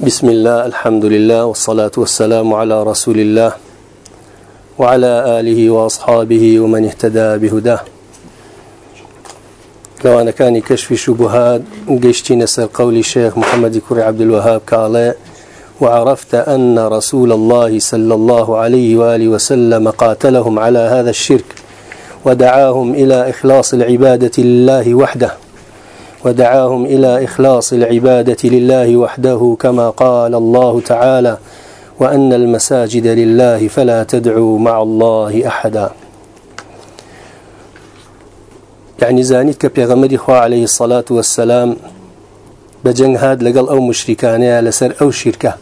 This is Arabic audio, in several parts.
بسم الله الحمد لله والصلاة والسلام على رسول الله وعلى آله وأصحابه ومن اهتدى بهداه. لو أنا كان كشف شبهات قشتي نسر قول الشيخ محمد كري عبد الوهاب كالي وعرفت أن رسول الله صلى الله عليه وآله وسلم قاتلهم على هذا الشرك ودعاهم إلى إخلاص العبادة لله وحده. ودعاهم إلى إخلاص العبادة لله وحده كما قال الله تعالى وأن المساجد لله فلا تدعوا مع الله أحدا. يعني زانيت كبيغمري خوا عليه الصلاة والسلام بجنگ هاد لقل أو مشركانيا لسر أو شركة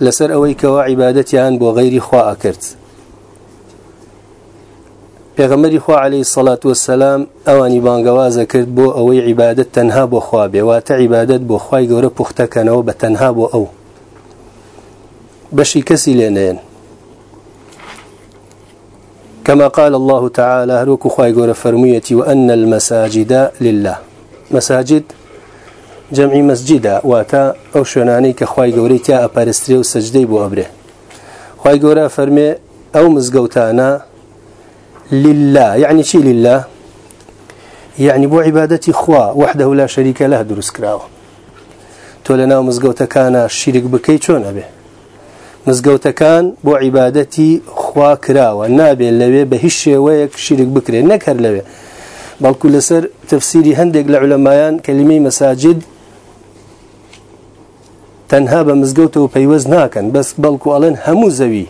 لسر أويك وعبادتيان بو غير خوا أكرت پێغەمەری خوا عليه الصلاة والسلام ئەوانی بانگەوازە کرد بۆ ئەوەی عیبادت تەنها بۆ خوا بێواتە عیبادت بۆ خوای گەورە پوختەکەنەوە بە تەنها بۆ ئەو. بەشی کەسی لێنێن كما قال الله تعالى هروك خواي قول فرميتي وأن المساجد لله. مساجد جمع مسجد واتا أو شناني كخواي قولي تا أبارستري وسجدي بو أبره خواي قول فرمي أو مزقوتانا لله. يعني شي لله؟ يعني بو عبادتي خوا وحده لا شريك له دروس كراوه. تو لنا مزقوتكان شريك بكي شلون ابي مزگەوتەکان بۆ عیبادەتی خوا کراوە. نابێت لەوێ بە هیچ شێوەیەک شیرک بکرێت نەکرد لەوێ. بەڵکو لەسەر تفسیری هەندێک لە علەمایان کەلیمەی مەساجد تەنها بە مزگەوتەوە پەیوەز ناکەن بەس بەڵکو ئەڵێن هەموو زەوی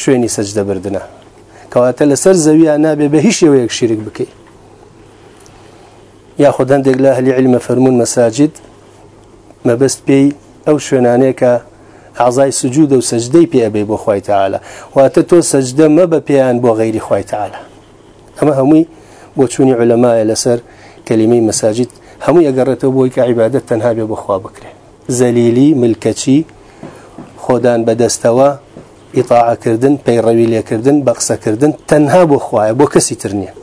شوێنی سەجدەبردنە. کەواتە لەسەر زەویە نابێ بە هیچ شێوەیەک شیرک بکەیت یا خودەندێک لە هەلی علمە فەرمونون مەساجد مەبەست پێی ئەو شوێنانەیەکە ئازای سجود و سەجدەی پێ ئەبێ بۆ خی تعاالە واتە تۆ سەجدە مە بە پێیان بۆ غیری خی تعاالە ئەمە هەمووی بۆ چوونی علەمایە لەسەر کەلیمەی مەساجد هەمووی ئەگەڕێتەوە بۆی کە عیبادت تەنها بێ بخوا بکرێ. زەلیلی ملکەچی لێکردن بە قسەکردن تەنها بۆ خوایە بۆ کەسی تر نییە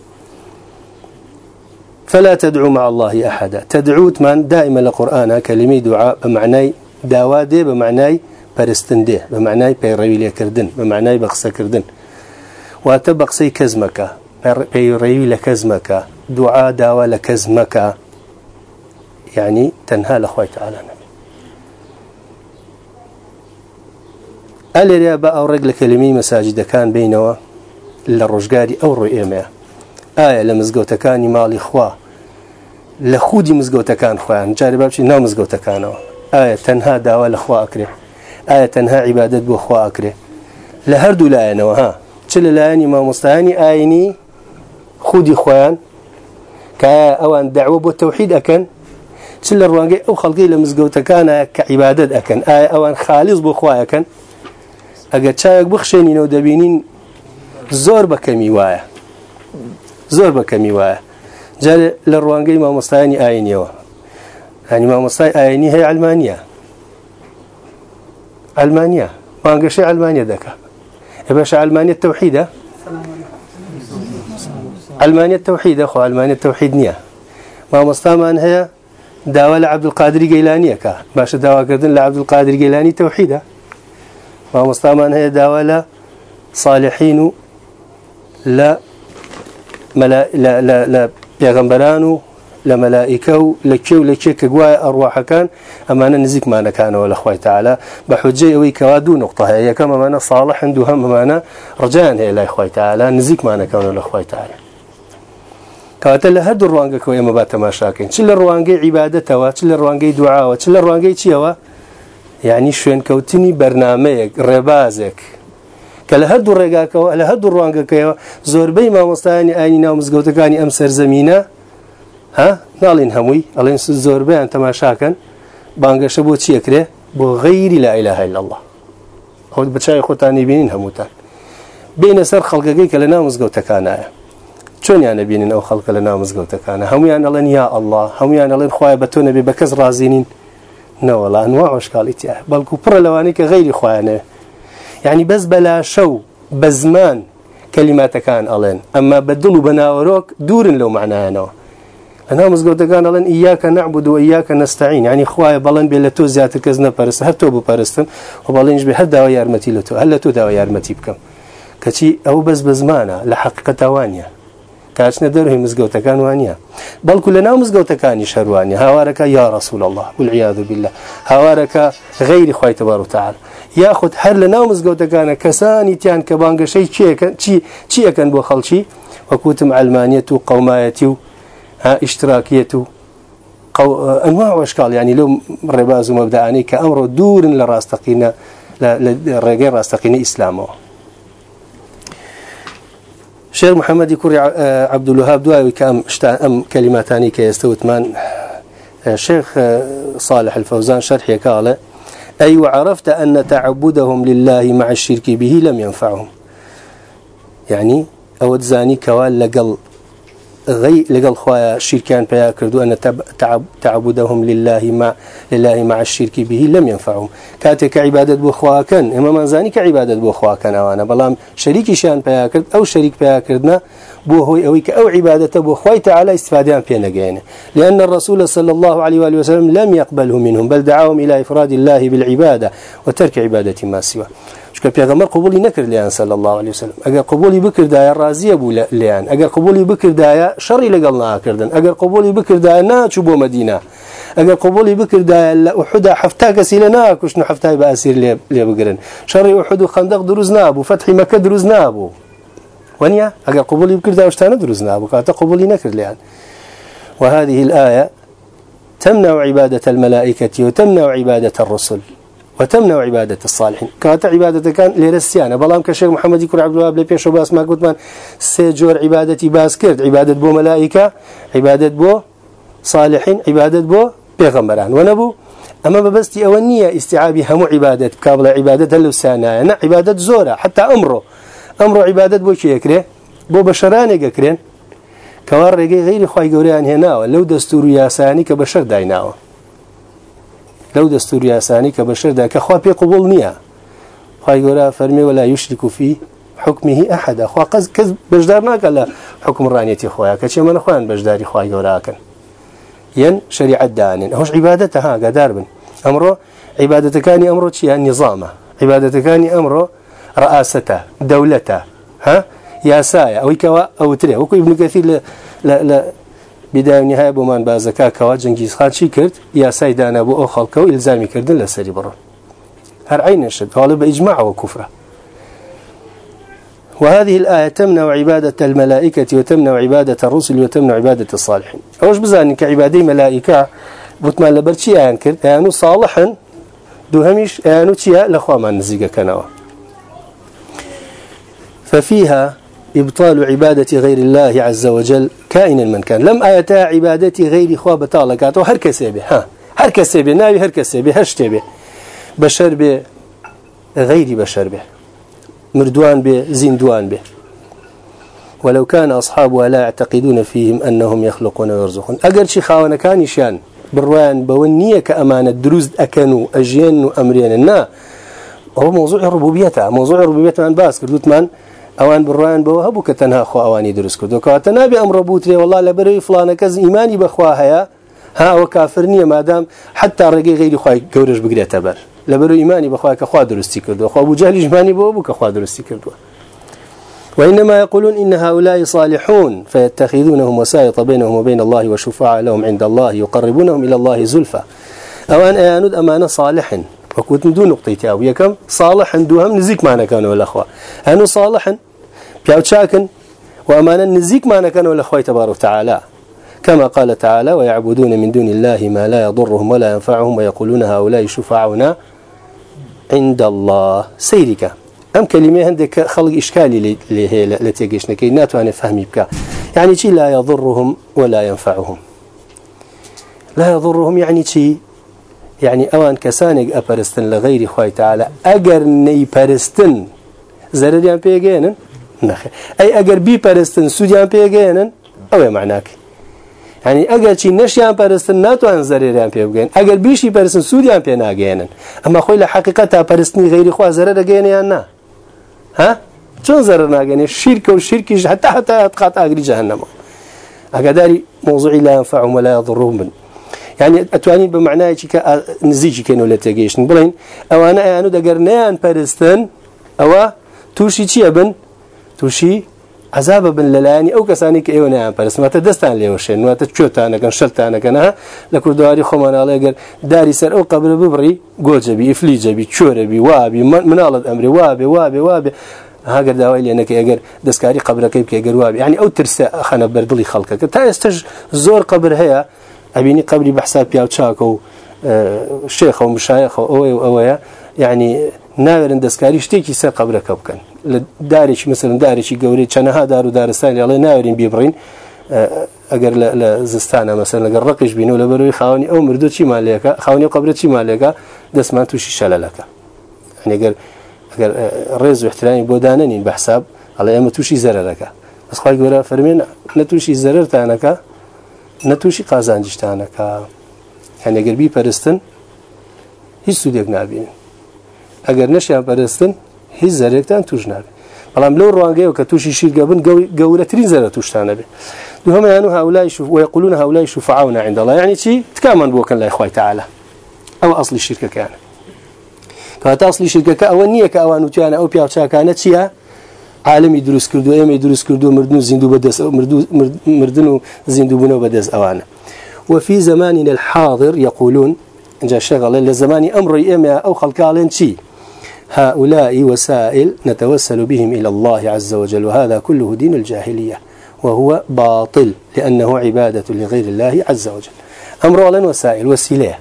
فلا تدعو مع الله أحدا. تدعوت من دائما لقرآن كلمة دعاء بمعنى داوا دي بمعنى پرستن دي بمعنى پەیڕەوی لێکردن بمعنى بەقسەکردن واتە بەقسەی کەزمەکە پەیڕەوی لە کەزمەکە دوعا داوا لە کەزمەکە يعني تنها لخوي تعالى. ئەلێریا بە ئەو ڕێک لە کەلمی مەساجدەکان بینەوە لە ڕۆژگاری ئەو ڕۆی ئێمەیە ئایا لە مزگەوتەکانی ماڵی خوا. لە خودی مزگەوتەکان خۆیان جارێ باچی ناو مزگەوتەکانەوە ئایا تەنها داوا لە خوا ئەکرێ ئایا تەنها عیبادت بۆ خوا ئەکرێ لە هەردوو لایەنەوە ها. لایەنی مامۆستایانی ئاینی خودی خۆیان کە ئەوان داوە بۆ تەوحید ئەەکەن چ لە ڕوانگەی ئەو خەڵگەی لە مزگەوتەکانە کە عیبادت ئەەکەن ئایا ئەوان خالیز بۆ خوایەکەن ئەگەر چاوێک بخشێنینەوە دەبینین زۆر بەکەمی وایە. زۆر بەکەمی وایە. جارێ لە ڕوانگەی مامۆستایانی ئاینیەوە. هەنی مامۆستای ئاینی هەیە ئەلمانیا. ئەلمانیا. مانگەشەی ئەلمانیا دەکە ئەبەش ئەلمانیت تەوحیدە؟ ئەلمانیت تەوحیدە خۆ ئەلمانیت تەوحید نییە. مامۆستامان هەیە داوا لە عەبدولقادری گەیلانیەکە. باشە داواکردن لە عەبدولقادری گەیلانی تەوحیدە مامۆستامان هەیە داوا لە صالحین و لە لە پێغەمبەران و لە مەلائیکە و لە کێ و لە کێ کە گوایە ئەڕواحەکان ئەمانە نزیکمانەکانەوە لە خۆی تعالا بە حجێ ئەوەی کەوا دوو نقطە هەیە یەکەم ئەمانە ساڵە هەندوو هەم ئەمانە ڕجیان هەیە لای خۆی تعالا نزیکمانەکانەوە لە خۆی تعالا کاتە لە هەردوو ڕوانگەکەەوە ئێمە با تەماشاکەین چ لە ڕوانگەی عیباەتەوە چ لە ڕوانگەی دوعاوە چ لە ڕوانگەی چیەوە یعنی شوێنکەوتنی بەرنمەیەک ڕێبازێک. کە لە هەردوو ڕێگاکەوە لە هەردوو ڕوانگەکەیەوە زۆربەی مامۆستانی ئاینی مزگەوتەکانی ئەم سەرزەمینە ها؟ ناڵین هەمووی ئەڵێن زۆربیان تەماشاکەن. بانگەشە بۆ چیەکرێ بۆ غەیری لا إله إلا الله. خۆت بچای خۆتانی بینین هەمووتان. بینە سەر خەڵگەکەی کە لە مزگەوتەکانایە چۆنیانە ئەو خەڵکە لە ناو مزگەوتەکانە هەمویان ئەڵێن یا الله هەمویان ئەڵێن خخوای بە تۆ نەبێ بە کەس ڕازینین نەوەڵ ئەنوا عشکاڵیتیا بەڵکو پڕە لەوانەی کە غیری خوایانێ یعنی بەس بەلا شەو بە زمان کەلیماتەکان ئەڵێن. ئەمما بە دڵ و بە ناوەڕۆک دوورن لەو معنایانەوە أنا مزجوت كان لن إياك نعبد وإياك نستعين. يعني خوايا بلن بلتو زيادة كزنا برست هل تو ببرستم وبلنج بهدا ويارمتي لتو هل تو دا ويارمتي بكم كشي أو بس بزمانة لحقيقة وانيا كاشنا دره مزجوت كان وانيا بل كلنا مزجوت كان شروانيا هوارك يا رسول الله والعياذ بالله هوارك غير خوي تبارك وتعالى ياخذ هر لنا مزجوت كان كساني تيان كبانج شيء شيء شيء شيء كان بو خلشي وكوتم علمانيته وقومايته ها اشتراكيته قو... انواع واشكال يعني لو رباز ومبدأني كامر دور لراستقينا لرجال راستقينا اسلامه شيخ محمد يكوري آه، عبد الوهاب دواوي كام أم كلماتاني كيستوت من الشيخ آه، آه، صالح الفوزان شرح قال أي وعرفت أن تعبدهم لله مع الشرك به لم ينفعهم. يعني أود زاني كوال لقل غي لقل خوايا شركان بيا كردو أن تعب تعبدهم لله مع لله مع الشرك به لم ينفعهم. كاتك عبادة بخوا كان إما من زاني كعبادة بخوا كان أوانا بلام شريك شان بيا كرد أو شريك بيا كردنا بو هو أويك أو عبادة بو خوي تعالى استفادان بينا جينا لأن الرسول صلى الله عليه وآله وسلم لم يقبله منهم بل دعاهم إلى إفراد الله بالعبادة وترك عبادة ما سواه. شكا پیغمبر قبولی نکرد لیان صلی الله علیه وسلم اگر قبولی بکردای راضیه بو لیان اگر قبولی بکردای شری لگل نه کردن اگر قبولی بکردای نه چوب مدینه اگر قبولی بکردای احد حفتا کسی لنا کش نو حفتا باسیر لی بگرن شر احد خندق دروز نابو فتح مکه دروز نابو ونيا اگر قبولی بکردای وشتانه دروز نابو کاتا قبولی نکرد لیان وهذه الآية تمنع عبادة الملائكة وتمنع عبادة الرسل. وتمنع عبادة الصالحين. كانت عبادة كان لرسيانة بلام كشيخ محمد يكون عبد الوهاب لبيش وباس ما قلت من سيجور عبادتي باس كرد. عبادة بو ملائكة عبادة بو صالحين عبادة بو بيغمبران. ونبو أما ببستي أولنية استيعابي هم عبادة كابل عبادة اللسانة أنا عبادة زورة حتى أمره. أمره عبادة بو شي يكره؟ بو بشران يكرين كوار غير خواهي قوريان هنا. لو دستور ياساني كبشر دايناوه لو دستور ياساني كبشر ده كخوا بي قبول نيا خواهي قولا فرمي ولا يشرك في حكمه أحد أخوا قز كز بجدار قال حكم الرانيتي خوايا كشي من أخوان بجداري خواهي قولا كن ين شريعة دانين هوش عبادتها قدار بن أمره عبادة كاني أمره شيء نظامه عبادة كاني أمره رئاسته دولته ها؟ يا سايا أو كوا أو تري وكو ابن كثير لا لا بداية نهاية بومان بازكا كوا جنگيز خان شي كرد يا سيدانا بو أو خلقه و الزامي كردن لسري برون هر عين الشد هذا بإجماع وكفرة وهذه الآية تمنع عبادة الملائكة وتمنع عبادة الرسل وتمنع عبادة الصالحين. أوش بزاني كعبادي ملائكة بطمان لبرشي آيان كرد آيانو صالحا دو هميش آيانو تيا لخوا ما نزيق كنوا ففيها إبطال عبادة غير الله عز وجل كائنا من كان. لم آيتا عبادة غير خواه بطالكات وهر كسيبه ها هر كسيبه ناوي هر كسيبه هشته به بشر به غير بشر به مردوان به زندوان به ولو كان أصحابها لا يعتقدون فيهم أنهم يخلقون ويرزقون. أقل شي خاونا كان يشان بروان بونية كأمانة دروز أكنوا أجين وأمرين النا هو موضوع الربوبية موضوع الربوبية من باس كردوت من اوان بڕان بەوە هەبوو کە تەنها خۆ ئەوانی دروست کردو. کەواتە نابێ ئەمڕۆ بوترێ وڵا لە بەرەوەی فلانە کەس ئیمانی بەخوا هەیە ها ئەوە کافر نییە مادام حتا ڕێگەی غیری خی گەورش بگرێتە بەر. لە بەرەوەی ئیمانی بەخوا کە خوا درستی کردو خوا بوو جهلی ژمانی بۆ بوو کە خوا درستی کردووە. وإنما يقولون إن هؤلاء صالحون فيتخذونهم وسائط بينهم وبين الله وشفاعة لهم عند الله يقربونهم إلى الله زلفى. أوان أياند أمانة صالح وكنت دون نقطة تاوية كم صالح دوهم نزيك معنا كانوا الأخوة أنو صالح بيوتشاكن وأمانا نزيك معنا كانوا الأخوة تبارك وتعالى كما قال تعالى ويعبدون من دون الله ما لا يضرهم ولا ينفعهم ويقولون هؤلاء شفعاؤنا عند الله. سيرك. أم كلمة عندك خلق إشكالي التي يجيشنا كي ناتو فهمي بك يعني شيء لا يضرهم ولا ينفعهم؟ لا يضرهم يعني شيء يعني أوان كسانك أبرستن لغير خوي تعالى. اگر ني پرستن زرريان بيگينن نخ أي اگر بي پرستن سوديان بيگينن أو معناك. يعني اگر چی نشيان پرستن ناتو ان زرريان بيگين اگر بيشي پرستن سوديان بي ناگينن أما خوي لحقيقتا پرستني غير خو زرر گين يا نا. ها؟ چون زرر ناگين شرك و شرك حتى حتى اتقات اگري جهنم. أقداري موضوعي لا ينفعهم ولا يضرهم. من یعنی ئەتوانین بە معنایەکی کە نزیکیکەنەوە لە تێگەیشتن. بڵین ئەوانە ئەیان و دەگەر نیان پەرستن ئەوە تووشی چییە بن؟ تووشی عذابە بن لەلایانی ئەو کەسانی کە ئێوە نیان پەرستماتە دەستان لێوەشێن واتە کوێتانەکەن شەلتانەکەنە لە کوردواری خۆمانناڵێگەر داری سەر ئەو قبرە ببڕی گۆجەبی ئفلیجەبی چۆرەبی وابی مناڵت ئەمری وابێ وابێ وابێ. هاگەر داوای لێنەکە ئەگەر دەستکاری قبرەکەی بکە گەروابی ینی ئەو ترسە خەنە بەردڵی خەڵکەکە. تا ئێستش زۆر قبر هەیە زور قبر هي ابيني قبري بحساب بياو تشاكو شيخ أو مشايخ أو أو يعني ناورن دەستکاری شتێکی سەر قبرەکە بکەن لە دارێکی مثلن دارێکی گەورەی چەنەها دار و دارستانی ئەڵێ ناورین بیبڕین ئەگەر لە زستانە مەسەر لەگەر ڕقش بین و لە بەروی خاونی ئەو مردو چی مالێکە خاونی قبرە چی مالێکە دەستمان تووشی شەلەلەکە ئەگەر ئەگەر ڕێز و احترامی بۆ دانەنین بەحساب ئەڵێ ئەمە تووشی زەرەکە بەسخوای گەورە فەرمێن نە تووشی زەرتانەکە نە تووشی قازانجیشتانەکە هەنێگەر بی پەرستن هیچ سوودێک نبینن ئەگەر نەشیان پەرستن هیچ زەرێکتان توش نابێت بەڵام لەو ڕوانگەیەوە کە تووشی شیرگە بن گەورەترین زەرە توشتانە بێت يعني هؤلاء شوف ويقولون هؤلاء شفعاؤنا عند الله يعني شيء تكامل بوكن لا إخوة تعالى أو أصل الشركة كان كانت أصل الشركة كأو نية كأوان وتيانا أو بيعشا كانت شيء عالمي دروس كردو أيام دروس كردو مردن زندو بدس مردو مردن زندو بنو بدس أوانا. وفي زماننا الحاضر يقولون جاء شغل لزمان أمر إما أو خلقالين شيء هؤلاء وسائل نتوسل بهم إلى الله عز وجل وهذا كله دين الجاهلية وهو باطل لأنه عبادة لغير الله عز وجل. أمر وسائل وسيلة.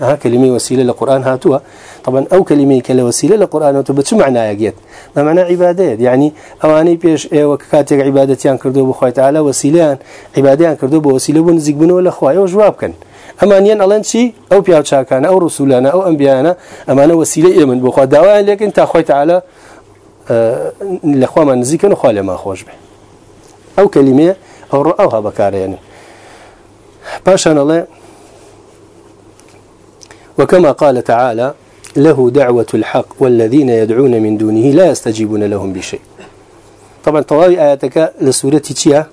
ها كلمة وسيلة للقرآن هاتوا طبعا أو كلمة كلا وسيلة للقرآن هاتوا بس معنى يجيت ما معنى عبادات. يعني أواني بيش وكاتك عبادتيان كردو بخوي تعالى وسيلة عبادتيان كردو بوسيلة ونزق بنو لخوي وجواب كان. ئەمانیان ئەڵەن چی ئەو پیاوچکانە ئەو ڕسوولانە ئەو ئەمبیانە ئەمانە وسیلە ئێمن بۆخوا داوایان لێکن تا خۆی تعاالە لەخوامان نزیکن و خوا لێما خۆش بێ ئەو کەلیمێ ئەو ڕ ئەوها بەکارێنن پاشان ئەڵێ وكما قال تعالى له دعوة الحق والذين يدعون من دونه لا يستجيبون لهم بشيء. طبعا طواوي آياتك لسورة تشيا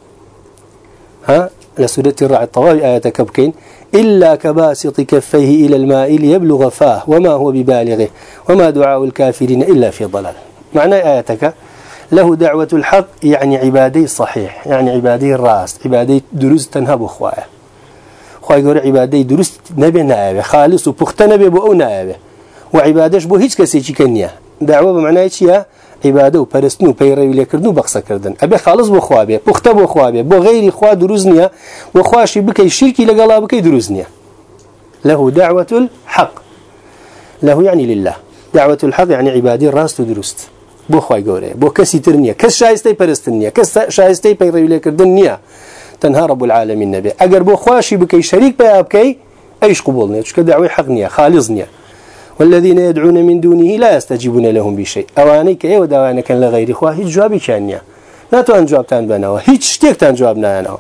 ها؟ لسورة الرعد طواوي آياتك بكين. إلا كباسط كفيه إلى الماء ليبلغ فاه وما هو ببالغه وما دعاء الكافرين إلا في ضلال. معنى آياتك له دعوة الحق يعني عبادي صحيح يعني عبادي الراس عبادي دروز تنهب أخوائه خواهي يقول عبادي دروز نبي نائبه خالص وبخت نبي بأو نائبه وعبادش بو هيج كسي كنيا دعوة بمعنى إيش عباده و پرستن و پیروی لکردن و بخصه کردن ابي خالص بو خوا به پخته بو خوا به بو غیری خوا دروز نیه و خواشی بکی شرکی لگلا بکی دروز نیه له دعوة الحق له يعني لله. دعوة الحق يعني عبادي راست ودرست بو خواي قوري بو كسي ترنيا كس شايستي پرستنيا كس شايستي پیروی لکردن نیه تنها رب العالمين نبي. اگر بو خواشي بكي شريك بيا بكي إيش قبولني تشك دعوة حق نية خالص نية والذين يدعون من دونه لا يستجيبون لهم بشيء اواني كي ودوانا كان لغير هيج جوابي كانيا لا تو ان جوابتان بناوا هيج شتيكتان جوابنا أنا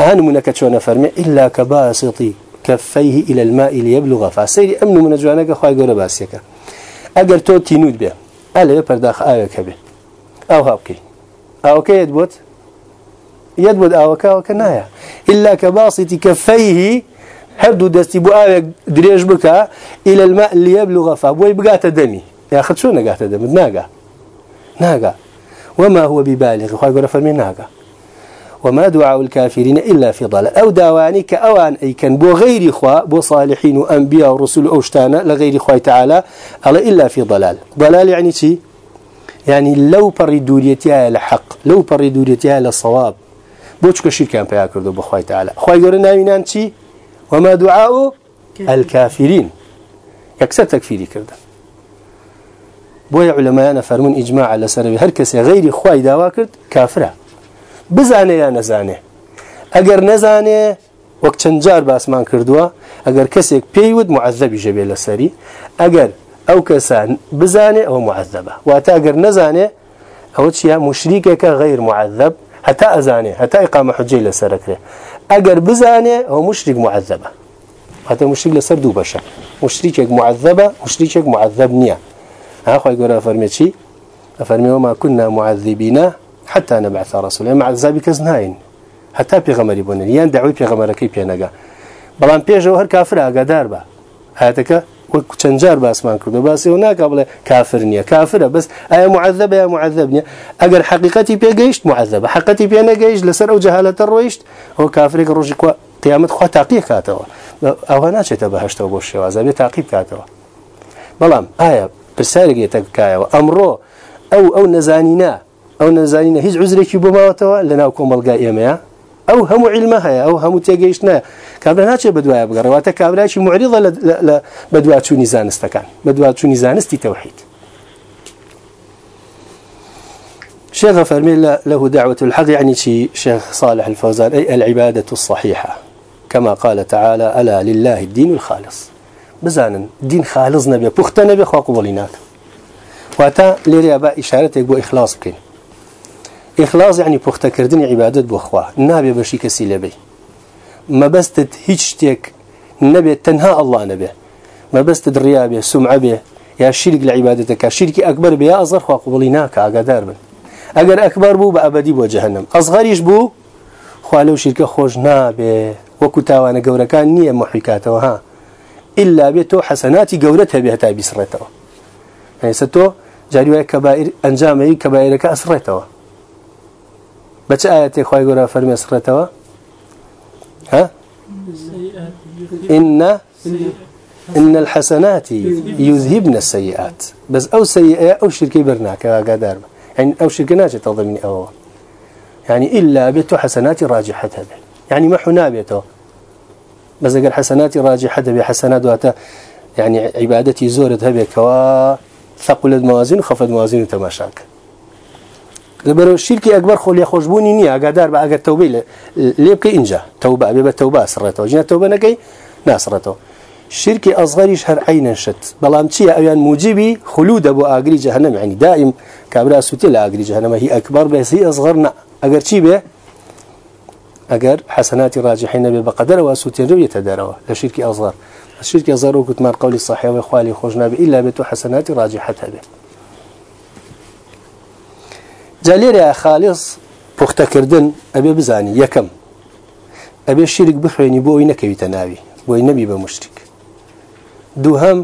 أهن منك شو نفرمي إلا كباسطي كفيه إلى الماء ليبلغ فاسيري أمن من جوانك أخوة قول باسيك أجر تو تينود به ألا يبرداخ آية كبه أو هابكي أو كي يدبوت يدبوت أو كا وكنايا إلا كباسط كفيه هردو دستي بو آوه دريج بكا إلى الماء اللي يبلغ فابوي بقات دمي يا أخذ شو نقات دمي ناقا ناقا وما هو ببالغ؟ خواهي قرأ فرمي ناقا وما دعاء الكافرين إلا في ضلال. أو داواني كأوان أي كان بو غير إخوة بو صالحين وأنبياء ورسول أوشتانا لغير إخوة تعالى على إلا في ضلال. ضلال يعني شي؟ يعني لو بردوريتها لحق لو بردوريتها للصواب بوشك شركان بياكردو بخوة تعالى خواهي قرأ ناوينان شي وما دعاء الكافرين يكسر تكفيري كردا بويا علماء فرمون إجماع على سربي هركس غير خواي داوا كرد كافرة بزانه يا نزانه اگر نزانه وقت چنجار باسمان کردوا اگر کسێک پێیوت معذبی ژەبێ لەسەری ئەگەر ئەو کەسان بزانێ ئەو معذبە واتە ئەگەر نزانێ ئەوە چیە؟ مشریکێکە غیر معذب هەتا ئەزانێ هەتا ئقامە حجەی لەسەرەکرێ ئەگەر بزانێ ئەو مشریک معذبە هەتا مشریک لەسەر دوو بەشە مشریکێک معذبە مشریکێک معذب نییە ئاخوای گەۆرە فەرمێکی ئەفەرمیەوە ما كنا معذبين حتى نبعث رسولا. مع عذاب كزناين. حتا پێغەمەری بوون یان داوای پێغەمەرەکەی پێنەگا. بەڵام پێشەوە هەر کافر ئاگادار بە. هاتەکە وەک چەند جار باسمان کردو باسی و ناکە بڵێ کافر نییە کافرە بەس ئایا معذب یا معذب نییە ئەگەر حقیقەتی پێگەیشت معذب حقەتی پێ نەگەیشت لەسەر ئەو جەهالەتە ڕۆیشت ئەو کافرێک ڕۆژی قیامەت خوا تاقی کاتەوە ئەوە ناچێتە بەهشتەوە بۆ شێوازە تاقیب کاتەوە بەڵام ئایا پرسیارێک ێتە بکایەوە ئەمڕۆ ئەو ئەو نەزانینە ئەو نەزانینە هیچ عزرێکی بۆ ماوەتەوە ئەو هەموو علمە هەیە ئەو هەموو تێگەیشتە کابرا ناچێت بەدوایە بگەڕێواتە کابراکی معریضە لە بەدواچوونی زانستەکان بەدواچوونی زانستی تەوحید. شيخ فرمي له دعوة الحق يعني شي شيخ صالح الفوزان أي العبادة الصحيحة كما قال تعالى ألا لله الدين الخالص. بزانا دين خالص نبي بخت نبي خوا قبولينات واتا ليري أبا إشارتك بو إخلاص بكين ئخلاص عنی پختەکردنی عیبادت بۆ خوا نابێ بەشی کەسی لەبێ مەبەستت هیچ شتێک نەبێت تەنها ئەله نەبێ مەبەستت ڕیا بێ سومع بێ یا شیرک لە عیباەتەکە شیرکی ئەکبەر بێ ئازەر خوا قوبڵی ناکە ئاگادار بن. ئەگەر ئەکبەر بوو بە ئەبدی بۆ جەهنم ئەزغەریش بوو خوا لەو شیرکە خۆش نابێ وەکو تاوانە گەورەکان نییە مححیکاتەوە ها. إلا بێت تۆ حەسەناتی گەورەت هەبێ تا بیسڕێتەوە هەسە تۆ جاریواە کەبائر ئەنجامەی کەبائرەکە ئەسڕێتەوە بچ آياتي خواهي قرأ فرمي أسرته ها؟ إن إن الحسنات يذهبن السيئات بس أو سيئة أو شركي برناك قادر يعني أو شركة ناجة تضمني أو. يعني إلا بيته حسنات راجحة به يعني ما حنا بيته بس قال حسنات راجحة به واتا يعني عبادتي زورت هبه كوا ثقل الموازين وخفض موازين تماشاك لبرو الشركة أكبر خولي خوشبوني نية قادر بقى أقر توبة ليبكي إنجا توبة أبي بتوبة أسرته جنا توبة نكي ناسرته شركة أصغريش هر عين شت. بلام تشي أيان موجبي خلود أبو أجري جهنم يعني دائم كابرا سوتي لا أجري جهنم هي أكبر بس هي أصغرنا أجر شي به أجر حسنات راجحين بقدر وسوتي رو يتداروا لشركة أصغر الشركة أصغر وكنت مار قولي الصحيح وإخوالي خرجنا إلا بتو حسنات راجحتها به جاليريا خالص پختەکردن ئەبێ بزانی یەکەم. ئەبێ شیرک بخوێنی بۆی نەکەویتە ناوی بۆی نەبی بە مشتێک دووهەم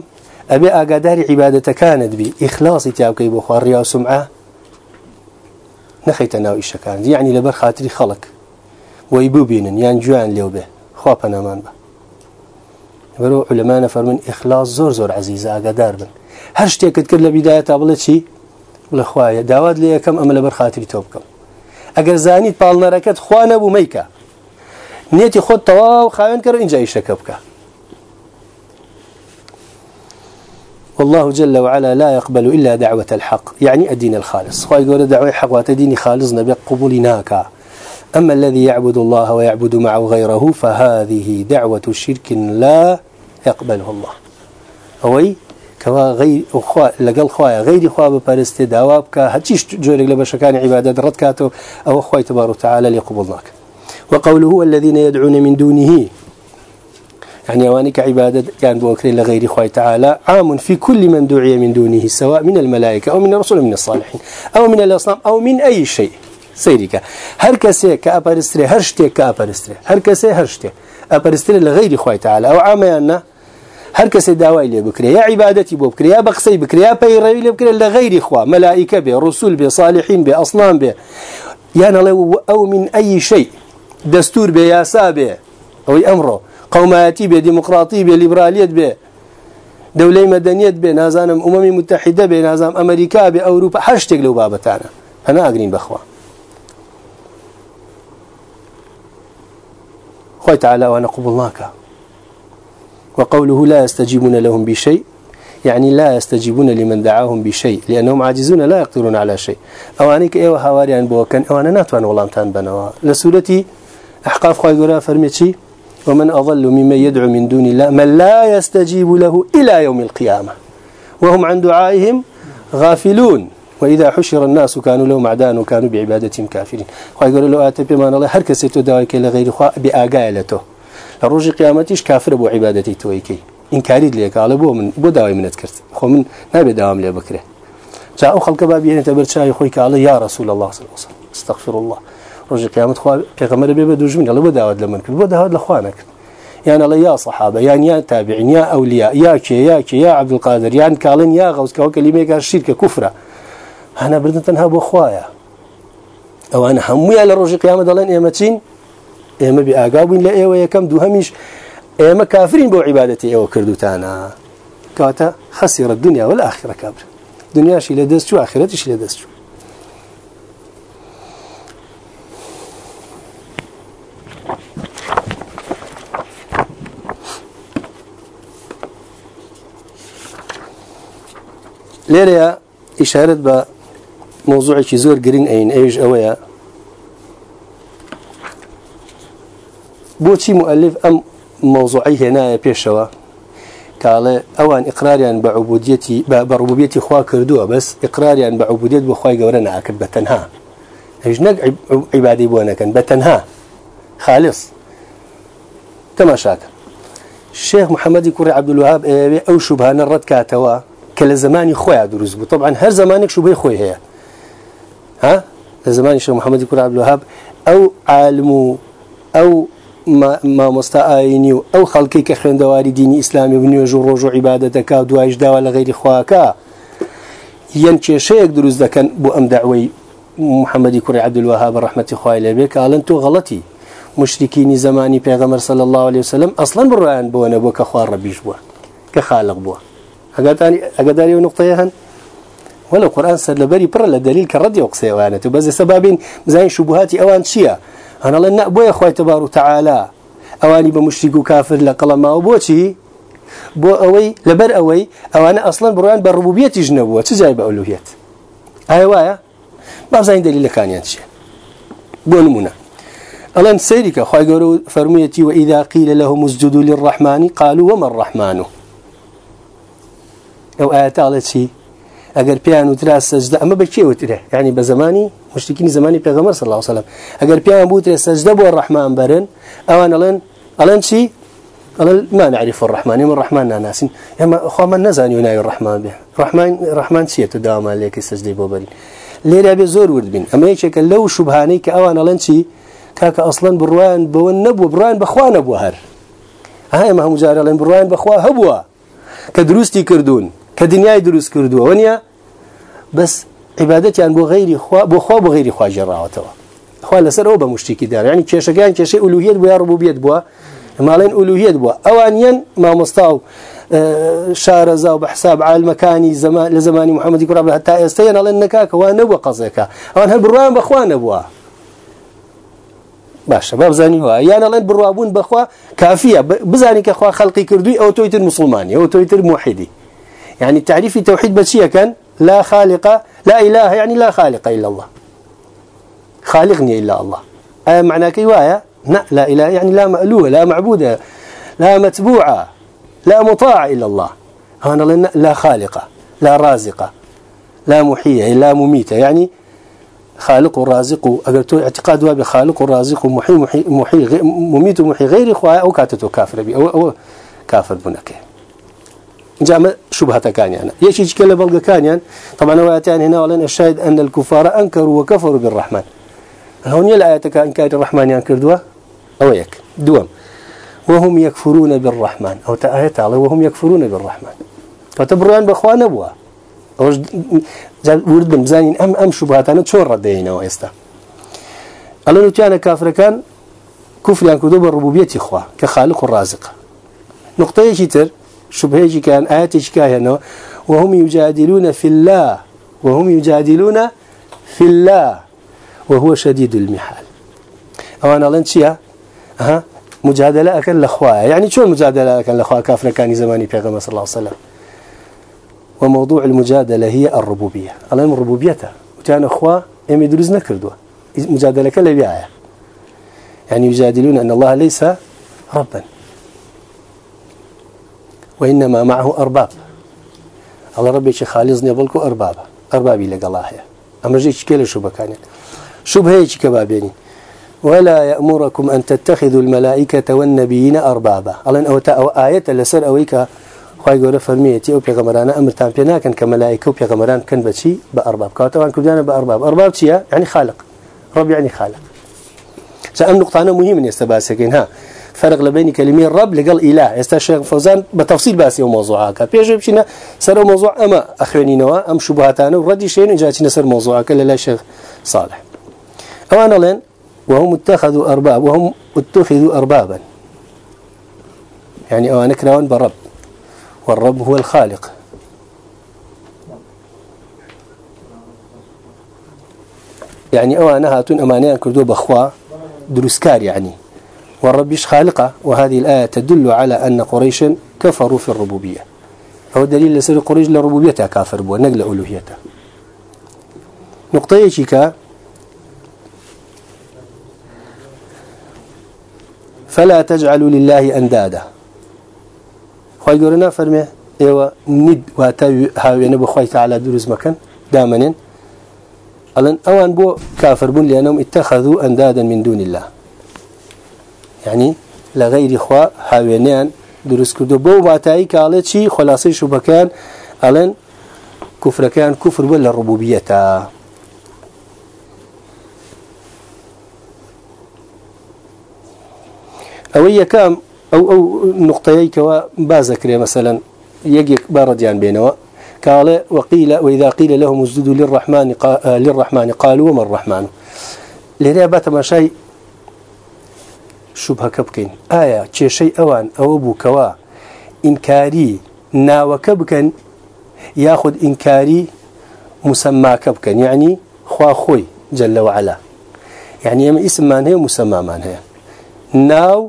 ئەبێ ئاگاداری عیباەتەکانت بی ئیخلاصی تیاکەی بۆ خواریا و سمعە نەخیتە ناو ئیشەکان. یعنی لەبەر خااتری خەڵک. وی ببینن یان جویان لێو بێ خوا پەنامان بە. بەرەوە علمانە فەرمن ئیخلاص زۆر زۆر عزیزە ئاگادار بن. هەر شتێکت کرد لە بڵێ خوایە داوات لێ یەکەم ئەمە لەبەر خااتری تۆ بکەم ئەگەر زانیت پاڵنەرەکەت خوا نەبوو مەیکە. نێتی خۆت تەواو خاوێن کە اینجا ئیشەکە والله جل وعلا لا يقبل إلا دعوة الحق يعني الدين الخالص. خواهي يقول دعوة حق واتدين خالص نبي قبول ناكا أما الذي يعبد الله ويعبد معه غيره فهذه دعوة شرك لا يقبله الله. أوي؟ كوا غير أخوا لقل خوايا غير خوا ببرست دوابك هتشيش جورك لبشكان عبادات ردكاته أو أخوي تبارك وتعالى ليقبلناك وقوله الذين يدعون من دونه. يعني أوانك عبادة كان بوكرين لغير خوي تعالى عام في كل من دعي من دونه سواء من الملائكة أو من الرسل من الصالحين أو من الأصنام أو من أي شيء سيرك هر كسي كأبرستري هرشتي كأبرستري هر كسي هرشتي أبرستري لغير خوي تعالى أو عام أن هر كسي داوای لێ بکرێ یا عیبادەتی بۆ بکرێ یا بە قسەی بکرێ یا پەیڕەوی لێ بکرێت لە غەیری خوا مەلائیکە بێ ڕسوول بێ صالحین بێ ئەسنان بێ یانەڵێ ئەو من ئەی شەی دەستور بێ یاسا بێ ئەوەی ئەمڕۆ قومایەتی بێ دیموکراتی بێ لیبرالیت بێ دەولەی مەدەنیت بێ نازانم ئومەمی متحیدە بێ نازام ئەمریکا بێ ئەوروپا هەر شتێک لەو بابەتانە هەنا ئاگرین بخوا خۆی تعالی وانە قوبڵ ناکە وقوله لا يستجيبون لهم بشيء يعني لا يستجيبون لمن دعاهم بشيء لأنهم عاجزون لا يقدرون على شيء. أوانيك إيوه هواريان بوكن أوانا ناتوان ولانتان بنوا لسورة أحقاف خواهي فرميتي ومن أضل ممن يدعو من دون الله من لا يستجيب له إلى يوم القيامة. وهم عن دعائهم غافلون. وإذا حشر الناس كانوا لهم أعداء وكانوا بعبادتهم كافرين. خواهي قراء له آتي بمان الله هركسي تدعوك لغير خواه بآقائلته ڕۆژی قیامەتیش کافرە بۆ عیباەتی تۆیکەی ئینکاریت لێکاڵە بۆ من بۆ داوای منت کرد. خۆ من نابێت داوام لێ بکرێ. جا ئەو خەڵکە با بێنێتە بەرچوی خۆی کاڵە یا رسول الله استغفر الله رجع قيامة خوا پیغمبر بيبه دوجمين الله بداود لمن كرد بداود لخوانك يعني الله يا صحابة يعني يا تابعين يا أولياء يا كي يا كي يا عبد القادر يعني كالن يا غوث كوا كلمة كان شركة كفرة أنا بردن تنها بخوايا أو أنا همي على رجع قيامة دلنا إيمتين لا إيوة يكم دو هميش إيما كافرين بو عبادتي إيوة كردو تانا. كاتا خسر الدنيا والآخرة كابر. دنيا شي لدستو آخرتي شي لدستو ليريا إشارة بموضوع زور جرين أين إيج أويا؟ بوتي مؤلف أم موضوعي هنا بيشوا قال أوان إقراريا بعبوديتي بربوبيتي خوا كردوه بس إقراريا بعبوديت بخواي قورنا أكد بتنها إيش نق عبادي بوانا كان بتنها خالص. تماشاك الشيخ محمد يكوري عبد الوهاب أو شبهان الرد كاتوا كل زماني خويا دروز طبعا هر زمانك شو بيخوي هي ها؟ زمان الشيخ محمد يكوري عبد الوهاب أو عالم أو ما ما مستعيني أو خلقي كخين دواري ديني إسلامي بنيو جو روجو عبادتك دوايش دوا لغير خواكا ينشي شيء دروز دكان بو أم دعوي محمد يكوري عبد الوهاب رحمة خواه لبيك قال انتو غلطي مشركين زماني پیغمبر صلى الله عليه وسلم أصلا بران بو نبو كخوار ربيش بو كخالق بو اگداري نقطه هن ولا القرآن سر لبري بر لدليل كرد يقصي وأنا بس سبابين زين شبهاتي اوان شيا انا لنا بو يا أخوي تبارك وتعالى. أواني بمشرك وكافر لقلما وبوتي بو أوي لبر أوي أوانا أصلا بران بالربوبية جنبوه تجاي ايوا ما زين دليل كان ينشي بو نمونه الان سيرك خاي فرميتي وإذا قيل لهم اسجدوا للرحمن قالوا وما الرحمن؟ أو آيات شي اگر بيان وتراس سجده اما بكي وتره؟ يعني بزماني مشركين زماني پیغمبر صلى الله عليه وسلم. اگر بيان بوتره سجده بو الرحمن برن أو أنا لن الان شي ما نعرف الرحمن يوم الرحمن ناس يا اخو من نزان يناي الرحمن به الرحمن الرحمن شي تداوم عليك سجده بو برين ليرا بزور ورد بين اما يشك لو شبهاني كاوان لن شي كاك أصلا بروان بون نبو بخوان ابو هر. هاي ما هم جاري بروان بخوا هبوا. كدروستي كردون كدنياي دروس كردوا ونيا بس عبادتي عن بو غيري خوا بو خوا بو غيري خوا جراوتوا خوا لسر أو بمشتكي دار يعني كيشكان كيشي الوهيت بو يا ربوبيت بو مالين الوهيت بو اوانيا ما مستاو آه، شارزا وبحساب على المكاني زمان لزمان محمد يقول حتى يستين على النكاك وأنا وقصك اوان هالبروان بخوان ابوه باش باب زاني هو يعني الله بروابون بخوا كافية بزاني كخوا خلقي كردوي أو تويتر مسلماني أو تويتر موحدي يعني تعريف التوحيد بسيا كان لا خالق لا إله يعني لا خالق إلا الله. خالقني إلا الله. آه معنى كيوايا لا لا إله يعني لا مألوه لا معبودة لا متبوعة لا مطاع إلا الله. أنا لا خالق لا رازق لا محيي لا مميت. يعني خالق ورازق أقل تو اعتقاد وابي خالق ورازق ومحي محي محي مميت ومحي غير إخوة أو كاتتو كافر بي أو, أو كافر بنك جاء شبهة كان يعني يشي يتكلم بلغ كان يعني طبعا واتان هنا ولن الشاهد أن الكفار أنكروا وكفروا بالرحمن. هون الآية كان كايد الرحمن ينكر أو يك. دوام. وهم يكفرون بالرحمن. أو تآية على وهم يكفرون بالرحمن. فتبرون بأخوان أبوه أوش ورد بمزانين أم أم شبهاتنا شو ردينا وإستا الله نتيانا كافر كان كفر يعني كذوب الربوبية إخوة كخالق الرازق. نقطة يشتر شبهة كان آيات كاهنا وهم يجادلون في الله وهم يجادلون في الله وهو شديد المحال. أو أنا لنشيا ها مجادلة أكل الأخوة يعني شو المجادلة أكل الأخوة كافر كان زماني في صلى الله عليه وسلم. وموضوع المجادلة هي الربوبية. الله ربوبيته. وكان أخوة يم يدرس نكردوا مجادلة كلا بيعة يعني يجادلون أن الله ليس ربا. وإنما معه أرباب. الله ربي شي خالصني بلكو أربابا أربابي لك الله أما جيش بكان شو بهيش كبابيني؟ ولا يأمركم أن تتخذوا الملائكة والنبيين أربابا. الله أو آية لسر أويك خواهي قولة فرميتي أو پیغمبران أمرتان پینا كان كملائكة و پیغمبران كان بچي بأرباب. كواتوان كردانا بأرباب. أرباب چيا يعني خالق. رب يعني خالق. سأم نقطة مهمة يستباسكين ها. فرق بين كلمة الرب لقال إله. يستا الشيخ فوزان بتفصيل باسي وموضوعك بيجي بشنا سر موضوع أما أخواني نوا أم شبهاتنا وردي شيء جاتنا سر موضوعك لا شيخ صالح. أوانا لين وهم اتخذوا أرباب وهم اتخذوا أربابا. يعني أوانا كراون برب والرب هو الخالق. يعني أوانا هاتون أمانيان كردو بخوا دروسكار يعني. والربيش خالقه؟ وهذه الآية تدل على أن قريشا كفروا في الربوبية. هو دليل لسر قريش لربوبيتها كافر بوا نقل ألوهيتها. نقطة يشيكا فلا تجعلوا لله أندادا. خوي قرنا فرمي ايوا ند واتاوي هاوي نبو خوي تعالى دروز مكان دامنين. ألن أوان بو كافر بون لأنهم اتخذوا أندادا من دون الله. يعني لغير خوا هاوينيان دروس كردو بو باتاي كالي شي خلاصي شو بكان ألن كفر كان كفر ولا ربوبيته أو كام أو أو نقطة كوا بازكري مثلا يجي بارديان بينه قال وقيل وإذا قيل لهم اسجدوا للرحمن للرحمن قالوا وما الرحمن. بات ما شيء شوبهەکە بکەین. ئایا کێشەی ئەوان ئەوە بووکەوە ئینکاری ناوەکە بکەن یاخود ئینکاری مسمماکە بکەن؟ یعنی خوا خۆی جلەوە علا یعنی ئێمە ئیسممان هەیە مسممامان هەیە. ناو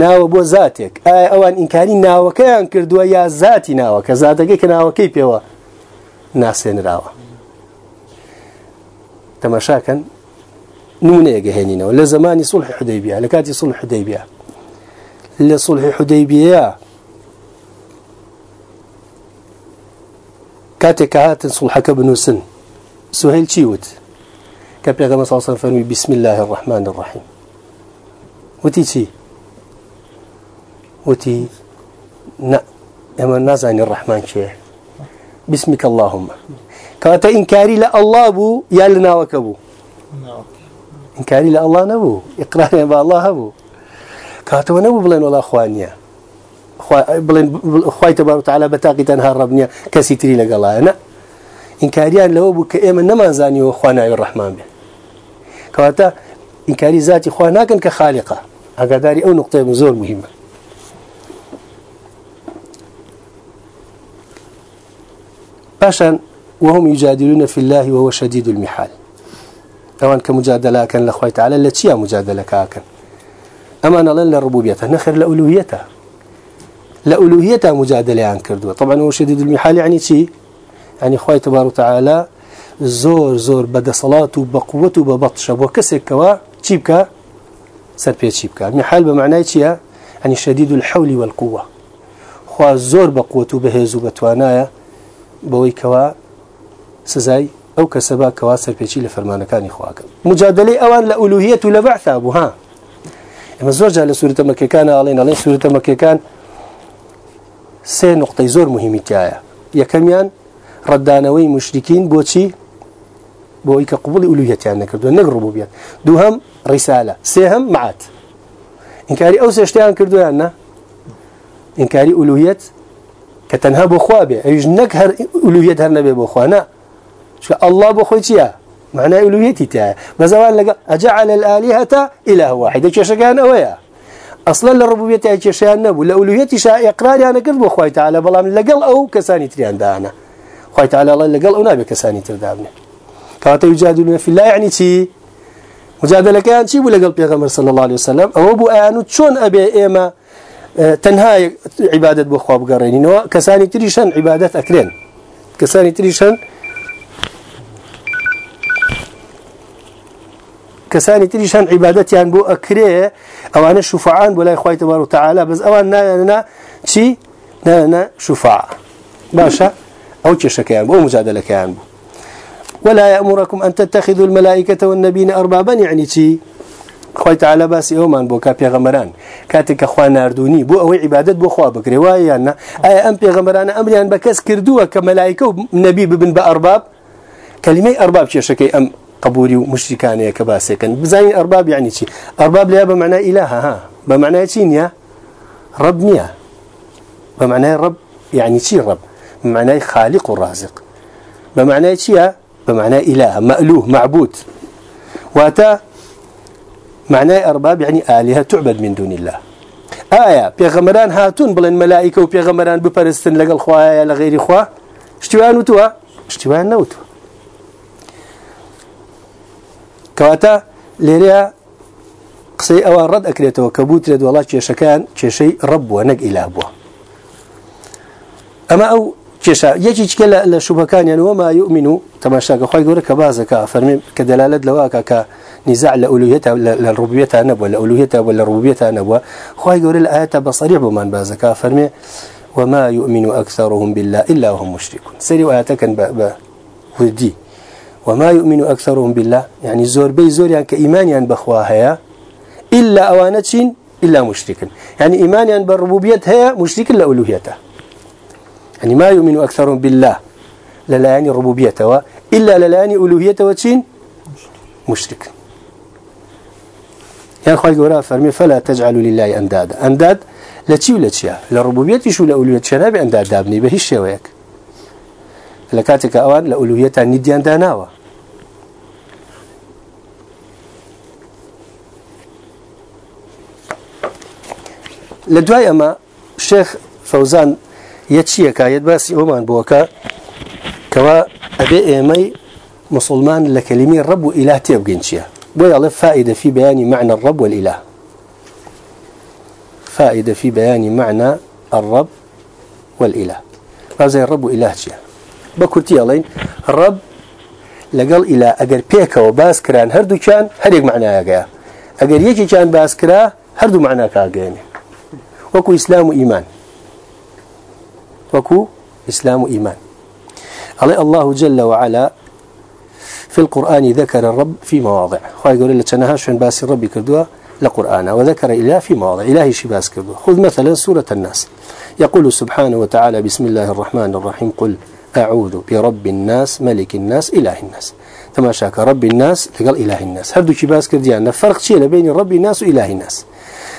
ناوە بۆ زاتێک. ئایا ئەوان ئینکاری ناوەکەیان کردووە یا زاتی ناوەکە؟ زاتەکەی کە ناوەکەی پێوە ناسێنراوە. تەماشاکەن. نمونه جهنينا ولا زمان صلح حديبية. لكاتي صلح حديبية. لصلح حديبية. كاتك هات صلحك بنو سن. سهيل تشيوت. كبيغة صلى الله عليه بسم الله الرحمن الرحيم. وتي تي وتي نا اما نازاني الرحمن شيء بسمك اللهم. كاتا إنكاري لا الله بو يا لنا وكبو. إنكاري لا الله نبو إقراري بالله هبو. كاتو نبو بلين ولا أخوانيا بلين أخواني تبارك وتعالى بتاقي تنهار ربنيا كسيتري لك الله أنا إنكاريان لو بو كإيما نما زاني وأخوانا الرحمن به كواتا إنكاري ذاتي أخوانا كان كخالقة هكذا أو نقطة مزور مهمة. باشا وهم يجادلون في الله وهو شديد المحال. اوان كمجادلة كان لخوي تعالى لتشيا مجادلة كاكن. أما أنا لن لربوبيته نخر لألوهيته. لألوهيته مجادلة عن كردو طبعا هو شديد المحال يعني شي؟ يعني خوي تبارك وتعالى زور زور بدا صلاته بقوته ببطشه. وكسك كوا؟ تشيبكا سربي تشيبكا محال بمعنى شيء يعني شديد الحول والقوة. خو زور بقوته بهزو بتوانايا. بوي كوا؟ سزاي؟ أو كسبا كواسر بيشي لفرمان كان إخواك مجادلة أوان لألوهية لبعث أبوها إما زوجة لسورة مكة كان علينا سورة مكة كان سي نقطة زور مهمة تايا يكميان ردانوي مشركين بوشي بوي كقبول ألوهية يعني كردو نقربوا بيان دوهم رسالة سيهم معات. إنكاري أو سيشتيان كردو يعني إنكاري ألوهية كتنها بخوابه أيش نكهر ألوهية هر نبي شو الله بخوي تيا معنى ألوهيتي تيا بزوان لقى أجعل الآلهة إله واحد. إيش شكان أويا؟ أصلا للربوبية إيش شان نبو لألوهيتي شاء إقراري أنا قلب بخوي تعالى. بلام لقل أو كساني تريان دانا خوي تعالى الله لقل أو نبي كساني تردابنا كانت يجادلون في الله. يعني تي؟ مجادلة كان شيء ولا قلب يا صلى الله عليه وسلم. أو أبو آنو شون أبي إيما تنها عبادة بخواب قرينين وكساني تريشان عبادة أكلين كساني تريشان كساني تريشان عبادتيان بو أكريه أو أنا شفعان بولا إخوة تبارك وتعالى بس أو أنا أنا شي أنا شفاعة باشا أو تشكيان بو مجادلة كيان بو ولا يأمركم أن تتخذوا الملائكة والنبيين أربابا يعني شي خوي تعالى بس يومان بو كابيغمران كاتك اخوان ناردوني بو أو عبادت بو خوا بكري وايانا اي ام بيغمران امريان بكس كردوه كملائكه ونبي بن بارباب كلمه ارباب شي شكي ام ومشركان يا كباسي كان بزين أرباب يعني شيء أرباب لها بمعنى إله ها. بمعنى يا رب نيا. بمعنى رب يعني شيء رب. بمعنى خالق الرازق بمعنى شيء بمعنى إله مألوه معبود. واتا معنى أرباب يعني آلهة تعبد من دون الله. آية بيغمران هاتون بلن ملائكة وبيغمران ببرستن لقل خوايا لغير خوا. اشتوان وتوا اشتوان نوتوا كواتا ليريا قصي أوان رد أكريته كبوت رد والله كيشكان كيشي رب ونق إله بوا. أما أو كيشا يجي كلا لشبه كان يعني وما يؤمن تماشاك خوي يقول كبازك فرمي كدلالة لواك كنزاع لألوهيته للربوبية نبوة لألوهيته ولا ربوبية نبوة. خوي يقول الآية بصريح بمان بازك فرمي وما يؤمن أكثرهم بالله إلا وهم مشركون. سيري وآياتك ودي. وما يؤمن أكثرهم بالله. يعني زور بي زور يعني كإيمان يعني بخواها إلا أوانتين إلا مشركا يعني إيمان يعني بالربوبية هي مشرك لألوهيته يعني ما يؤمن أكثرهم بالله. لا يعني ربوبيته إلا لا يعني ألوهيته وتين مشرك. يعني خالق وراء فرمي فلا تجعلوا لله أندادا. أنداد لا تشي ولا تشي للربوبية شو لألوهية شناب أنداد دابني بهش وياك. لكاتك أوان لألوهية نديان لدواي أما الشيخ فوزان يتشيك يد باس أمان بوكا كوا أبي إيمي مسلمان لكلمين رب وإله تيبقينشيا ويعلف فائدة في بيان معنى الرب والإله. فائدة في بيان معنى الرب والإله. هذا الرب وإله لقل إلى أجر بيكا وباس كران هردو كان هريق معناه يا أجر يجي كان باس كرا هردو معناه كاجاني وكو إسلام وإيمان. وكو إسلام وإيمان. علي الله جل وعلا في القرآن ذكر الرب في مواضع. خواهي يقول لك تنهاش من باس الرب كردوها لقرآن وذكر إله في مواضع. إلهي شباس كردوها خذ مثلا سورة الناس. يقول سبحانه وتعالى بسم الله الرحمن الرحيم قل أعوذ برب الناس ملك الناس إله الناس. تماشاك رب الناس لقال إله الناس. هردو شباس كرديان فرق شيء بين رب الناس وإله الناس.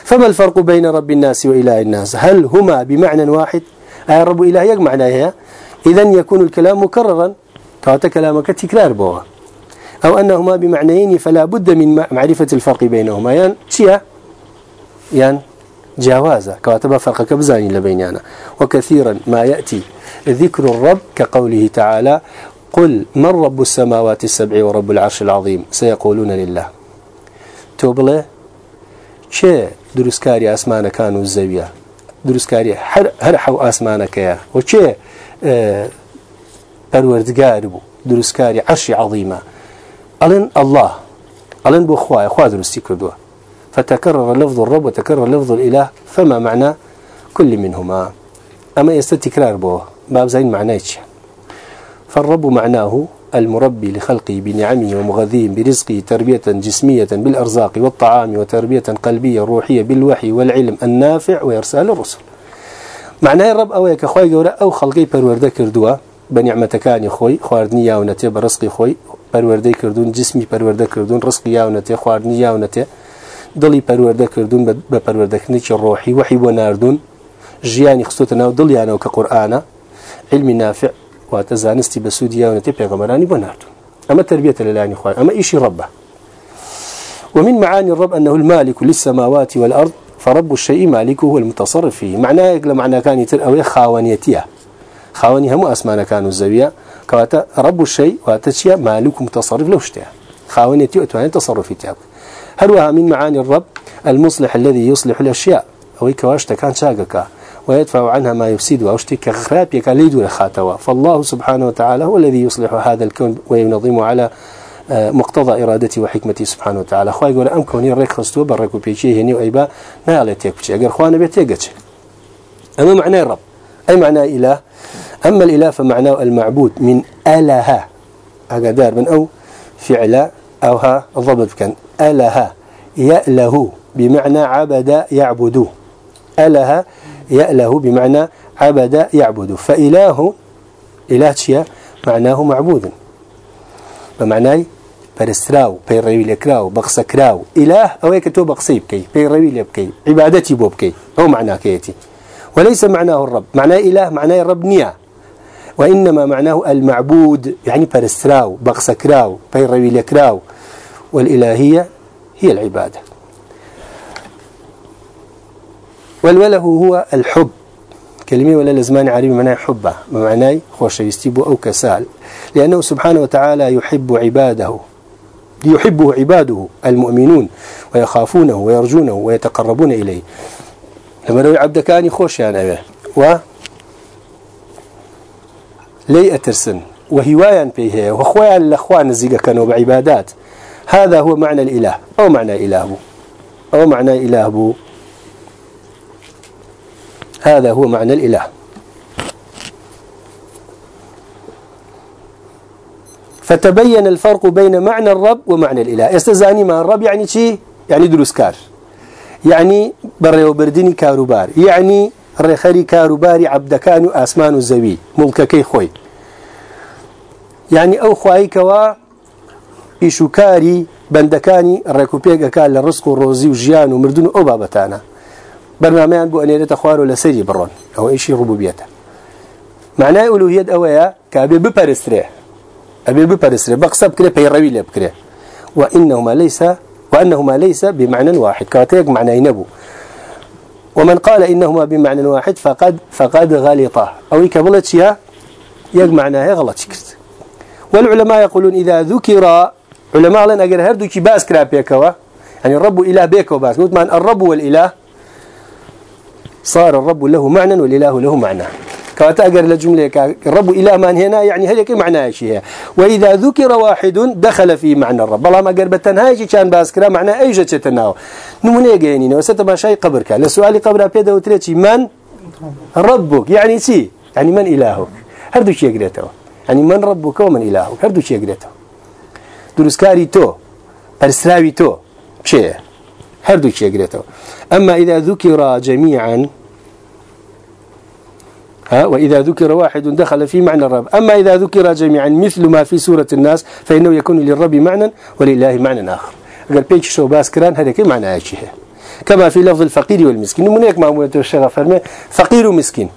فما الفرق بين رب الناس وإله الناس؟ هل هما بمعنى واحد؟ أي رب إله يجمع هي إذا يكون الكلام مكررا. كوات كلامك تكرار بوا. أو أنهما بمعنيين فلا بد من معرفة الفرق بينهما. يعني شيء يعني جوازة كواتب فرق كبزاني لبيننا وكثيرا ما يأتي ذكر الرب كقوله تعالى قل من رب السماوات السبع ورب العرش العظيم؟ سيقولون لله. توبلة. چه دروستکاری ئاسمانەکان و زەویە. دروستکاری هەر حەو ئاسمانەکەیە و چێ پەروەردگار بوو. دروستکاری عەرشی عەظیمە ئەڵێن الله ئەڵێن بۆ خوایە خوا دروستی کردووە. فتكرر لفظ الرب وتكرر لفظ الإله. فما معنى كل منهما. أما يستتكرار بوه باب زين معناه فالرب معناه المربي لخلقه بنعمه ومغذيه برزقه تربية جسمية بالأرزاق والطعام وتربية قلبية روحية بالوحي والعلم النافع وإرسال الرسل. معناه الرب أو يك خوي جورا أو خلقي برورده كردوا بنعمة كان خوي خواردني ياونته برزقي خوي برورده كردون جسمي برورده كردون رزقي ياونته خواردني کردوون بە پەروەردەکردنی ڕۆحی وحی بۆ نردون ژیانی خستۆتە ناو دڵیانەوە کە قورآانە علمی نافع واتە زانستی بە سوودیاونەتی پێغەمەرانی بۆ نردون أما تربية للاني خوان أما إيشي ربه ومن معاني الرب أنه المالك للسماوات والأرض فرب الشيء مالكه هو المتصرف فيه. معناه لمعنى كان يتر أو خاونيتيا. خاوني هم أسمانا كانوا الزوية كواتا رب الشيء واتشيا مالك متصرف له اشتيا خاونيتي أتواني تصرفي تياب هل من معاني الرب المصلح الذي يصلح الأشياء. أو كواشتا كان شاقك ويدفع عنها ما يفسد وأشتي كغراب يكاليد لخاتوا. فالله سبحانه وتعالى هو الذي يصلح هذا الكون وينظم على آه، مقتضى إرادته وحكمته سبحانه وتعالى. خواهي يقول أم كوني ريك خستو بركو بيشي هني وإيبا نالي تيكبشي أقر خوانا بيتيقتش أما معنى الرب؟ أي معنى إله؟ أما الإله فمعناه المعبود من أله أقدار من أو فعل أو ها الضبط كان أله يأله. بمعنى عبد يعبد. أله يأله بمعنى عبد يعبد. فإله إله شيء معناه معبود. بمعنى پەرستراو پەیڕەوی لێکراو بەقسەکراو إله أو بەقسەی بکەی پەیڕەوی لێ بکەی عیبادەتی بۆ بکەی ئەو معناکەیەتی وليس معناه الرب. معناه إله معناه الرب نيا. وإنما معناه المعبود يعني برستراو بغسكراو بيروي لكراو والإلهية هي العبادة. والوله هو الحب. كلمة ولا لزمان عربي معناه حبة بمعنى خوش يستيبو أو كسال. لأنه سبحانه وتعالى يحب عباده. يحبه عباده المؤمنون ويخافونه ويرجونه ويتقربون إليه. لما روي عبد كاني خوش يعني و لي أترسن. وهوايا فيه. وخويا الأخوان الزيقة كانوا بعبادات. هذا هو معنى الإله. أو معنى إله أو معنى إله هذا هو معنى الإله. فتبين الفرق بين معنى الرب ومعنى الإله. استزاني مع الرب يعني شيء يعني دروسكار يعني بري وبردني كاروبار. يعني رخري كاروباري عبدكان واسمان الزوي. ملككي خوي. يعني أو خواي كوا ئیشوکاری بەندەکانی ڕێکوپێگەکە لە ڕسک و ڕۆزی و ژیان و و ئەو بەرنمەیان بۆ ئەنێرێتە خوار و لەسەری بڕۆن ئەوە ئیشی ڕوبوبیێتە معنای ئولوهیت ئەوەیە کابێ بپەرسترێ ئەبێ بپەرسترێ بە قسە بکرێ پەیڕەوی لێ بکرێ وإنهما ليس وأنهما ليس بمعنى واحد. كاتيك معنى نبو ومن قال إنهما بمعنى واحد فقد فقد غلطه. أو يكبلت يا يج معناها غلط شكرت. والعلماء يقولون إذا ذكر علماء لنا أجر هردو كي بأس كرا بيكوا. يعني الرب إله بيكوا بأس. قلت الرب والإله صار الرب له معنى والإله له معنى. كواتا أجر لجملة الرب إله من هنا يعني هيك معناه شيء وإذا ذكر واحد دخل في معنى الرب. الله ما قرب تنهاي كان باس كرا معنى أي جت تناو نمونه جيني وسط ما شيء قبرك لسؤال قبر بيدا وتريتي من؟ ربك. يعني سي يعني من إلهك؟ هردو شيء قريته. يعني من ربك ومن إلهك؟ هردو شيء قريته. دروسكاري تو. برسراوي تو. شيء هردو شيء قريته أما إذا ذكر جميعا ها وإذا ذكر واحد دخل في معنى الرب. أما إذا ذكر جميعا مثل ما في سورة الناس فإنه يكون للرب معنى ولله معنى آخر. قال بيش شو باس كران هذا كي معنى أشياء كما في لفظ الفقير والمسكين. من هيك معمولة الشيخ فرمي فقير ومسكين.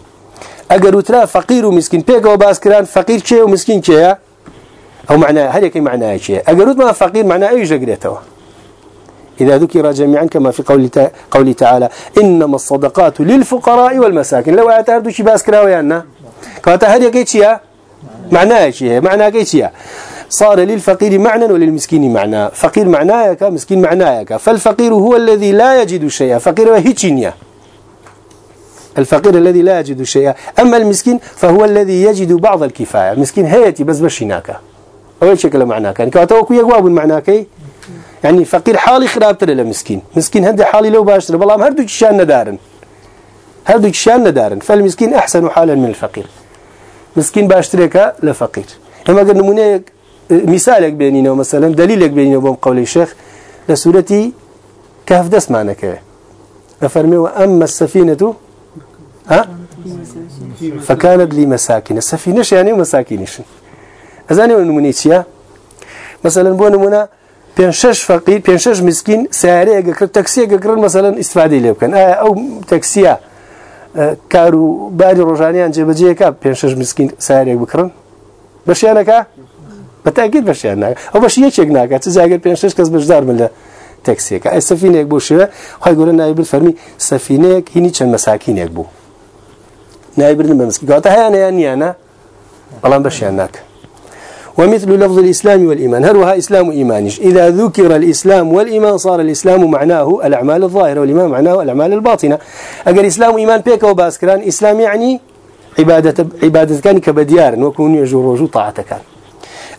أجر وترى فقير ومسكين بيجا وباس كران فقير شيء ومسكين شيء أو معنى هذا كي معنى أشياء أجر ما فقير معنى أي جريته إذا ذكر جميعا كما في قول قوله تعالى إنما الصدقات للفقراء والمساكين. لو اعتردوا شي باس كراويانا كانت هذه كيتشيا معناها شيء. معناها كيتشيا صار للفقير معنى وللمسكين معنى. فقير معناك مسكين معناك. فالفقير هو الذي لا يجد شيئا. فقير هيتشينيا الفقير الذي لا يجد شيئا. أما المسكين فهو الذي يجد بعض الكفاية. المسكين هيتي بس بشيناك. أول شكل معناك. يعني كاتوكو يقواب معناك يعني فقير حالي خرابتر إلى مسكين. مسكين هندي حالي لو باشتر بلام هردو شان ندارن. هردو شان ندارن. فالمسكين أحسن حالا من الفقير. مسكين باشتريك لفقير. اما قلنا نمونة مثالك بيننا مثلا دليلك بيننا بهم قول الشيخ لسورتي كهف دس معنا كه أفرمي وأما السفينة ها؟ فكانت لي مساكن. السفينة يعني مساكنش أزاني ونمونيتيا مثلا بو نمونة پێ شش فەقیر پێ شش مسکین سیارەیەگە کرد تەکسیەکە کرد مەسەلەن ئیسفادەی لێ بکەن. ئایا ئەو تەکسیە کار و باری ڕۆژانیان جێبەجێەکە پێ شش مسکین سیارێک بکڕن بەشیانەکە؟ بەتاگیت بەشیان ناکە. ئەو بەش یەکێک ناکات چ زاگەر پێ شش کەس بەشدار من لە تەکسیەکە ئەی سەفینێک بۆ شێوە خی گەورە نایبر فەرمی سەفینەیەک هینی چەند مەساکینێک بوو. نایبردن بە مسکی گاتە هیانیان نیانە بەڵام بەشیان ناکە. ومثل لفظ الإسلام والإيمان. هل وها إسلام إيمانش إذا ذكر الإسلام والإيمان صار الإسلام معناه الأعمال الظاهرة والإيمان معناه الأعمال الباطنة. أجر إسلام إيمان بيك وباسكران. إسلام يعني عبادة عبادة كان كبديار. وكون يجور رجو طاعتك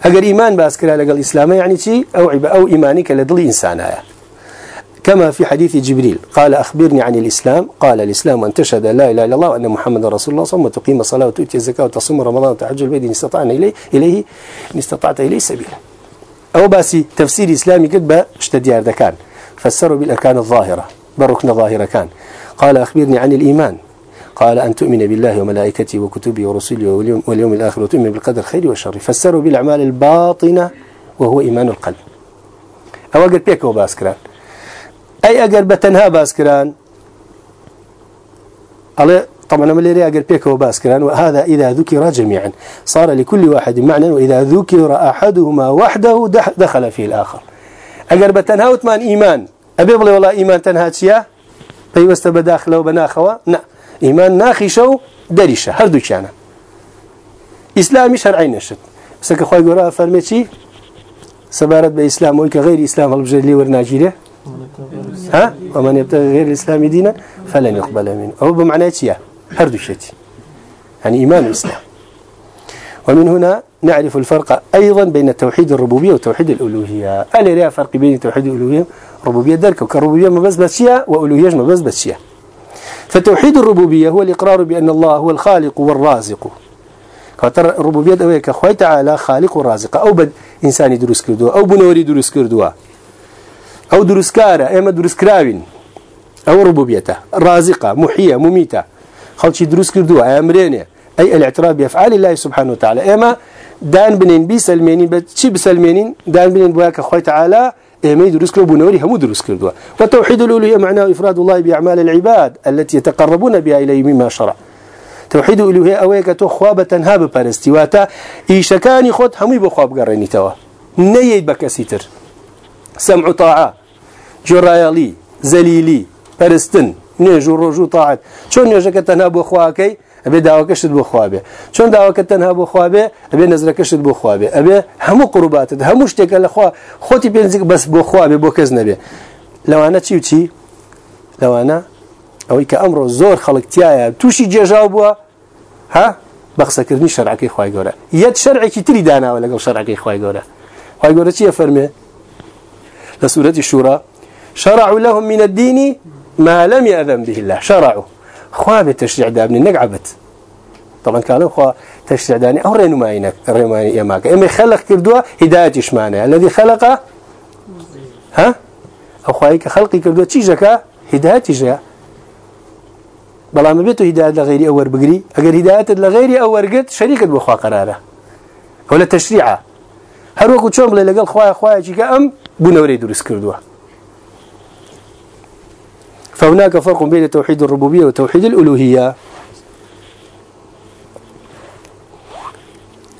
أجر إيمان باسكران لقى الإسلام يعني شيء أو عب أو إيمانك لدل إنسان كما في حديث جبريل قال أخبرني عن الإسلام قال الإسلام أن تشهد لا إله إلا الله وأن محمد رسول الله ثم تقيم الصلاة وتؤتي الزكاة وتصوم رمضان وتحج البيت إن استطعنا إليه إليه إن استطعت إليه سبيلا. أو باسي تفسير إسلامي قد اشتديار دكان فسروا بالأركان الظاهرة بالركن ظاهرة كان. قال أخبرني عن الإيمان. قال أن تؤمن بالله وملائكته وكتبه ورسله واليوم, واليوم الآخر وتؤمن بالقدر خير وشر. فسروا بالأعمال الباطنة وهو إيمان القلب. أو أجر بيك وباسكران أي أجر بتنها باسكران؟ الله طبعا أنا اللي أجر بيك وباسكران وهذا إذا ذكر جميعا. صار لكل واحد معنى وإذا ذكر أحدهما وحده دخل فيه الآخر. أجر بتنها وثمان إيمان. أبي والله إيمان تنها تشيا؟ پەیوەستە بەداخلەوە بەناخەوە نا. ئیمان ناخیشە و دەریشە هەردووچیانە ئیسلامی شەرعی نشت. سەکە خۆی گۆرا فەرمێکی سەبارەت بە ئیسلام وی کە غیر ئیسلام هەڵبژێت لێ وەرناگیرێ ها؟ ومن يبتغي غير الإسلام دينا فلن يقبل منه. أو بمعنى تيا هردو شتي. يعني إيمان الإسلام. ومن هنا نعرف الفرق أيضا بين توحيد الربوبية وتوحيد الألوهية. ألا لا فرق بين توحيد الألوهية ربوبية درك وكربوبية ما بس بسيا وألوهية ما بس بسيا فتوحيد الربوبية هو الإقرار بأن الله هو الخالق والرازق. كتر الربوبية أويك أخوي تعالى خالق ورازق. أو بد إنساني دروس كردوا أو بنوري دروس كردوا. أو دروس كارا إما دروس كراوين أو ربوبيته رازقة محية مميتة. خلشي دروس كردوا أمرينه أي الاعتراف بأفعال الله سبحانه وتعالى. إما دان بنين بي سلمينين بتشي بسلمينين دان بنين بواك أخوي تعالى إما يدرس كرو بنوري هم يدرس كردوا وتوحيد الألوهية معناه إفراد الله بأعمال العباد التي يتقربون بها إليه مما شرع. توحيد الألوهية أويك تخوابة هاب بارستي واتا إيشكاني خود همي بخواب قرني توا. نيد بكسيتر سمع طاعة. جۆڕایەڵی زەلیلی پەرستن نوێژ و ڕۆژ و تاعات چۆن نوێژەکە تەنها بۆ خواکەی ئەبێ داواکەشت بۆ خوابێ چۆن داواکە تەنها بۆ خوابێ ئەبێ نزرەکەشت بۆ خوابێ ئەبێ هەموو قوروباتت هەموو شتێکە لەخوا خۆتی پێنجێک بەس بۆ خوابێ بۆ کەس نەبێ. لەوانە چی و چی؟ لەوانە ئەوەی کە ئەمڕۆ زۆر خەڵکتیایە تووشی جێژاو بووە؟ ها؟ بە قسەکردنی شەرعەکەی خخوای گەورە یەت شەرعێکی تری داناوە لەگەڵ شەرعەکەی خخوای گەورە خخوای گەورە چیە فەرمێ؟ لە سوورەتی شوورە شرعوا لهم من الدين ما لم يأذن به الله. شرعوا. خواب تشريع دابني نقعبت. طبعا كانوا خوا تشريع داني أو رينو ماينك رينو يماك. إما خلق كردوا هداية إشمانه الذي خلق ها؟ أو خواهيك خلقي كردوا تيجك هداية جا بلا ما بيتو هداية لغيري أور بقري. أقر هداية لغيري أور قد شريكة بخوا قرارة. ولا تشريعة. هر وقت شون بلا لقل خوايا خوايا جيكا أم بنوري درس كردوا. فهناك فرق بين توحيد الربوبية وتوحيد الألوهية.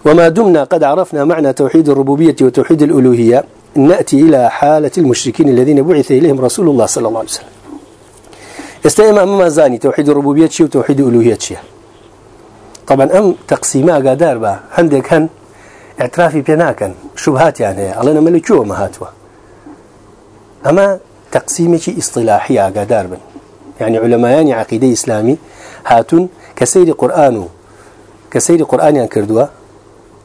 وما دمنا قد عرفنا معنى توحيد الربوبية وتوحيد الألوهية. نأتي إلى حالة المشركين الذين بعث إليهم رسول الله صلى الله عليه وسلم. استيما أمام زاني توحيد الربوبية شيء وتوحيد الألوهية شيء. طبعا أم تقسيمها قادار با عندك هن اعترافي بيناكن شبهات يعني. الله نملكوه ما هاتوا. أما تقسيمك اصطلاحي قدار بن يعني علماء عقيدة إسلامي هاتون كسير قرآن كسير قرآن ينكردوا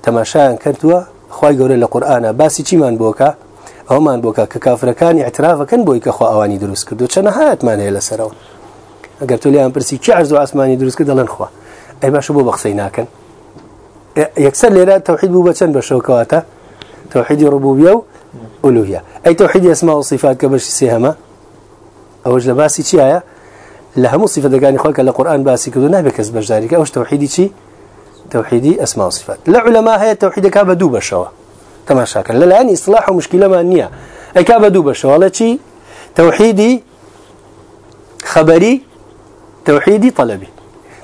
تماشا ينكردوا خواهي قولي لقرآن باسي چي من بوكا أو من بوكا ككافر كان اعترافا كان بويك خوا أواني دروس كردو چنا هات من هي لسرون اگر تو ليان برسي چي عرضو عسماني دروس كرد لن خوا. أي باشو بو بخصيناكن يكسر ليرا توحيد بو بچن بشوكواتا توحيد ربوبية ألوهية. أي توحيد أسماء وصفات كبش سيهما؟ أوج لباسي آية؟ لهم صفة دقاني خلق القرآن باسي كذو نهبك كسب ذلك. أوش توحيدي شيء توحيدي أسماء وصفات لا علماء هي التوحيد كابا دوب الشوا تماشا كان. لا يعني إصلاح ومشكلة ما النية أي كابا دوب الشوا لا شيء توحيدي خبري توحيدي طلبي.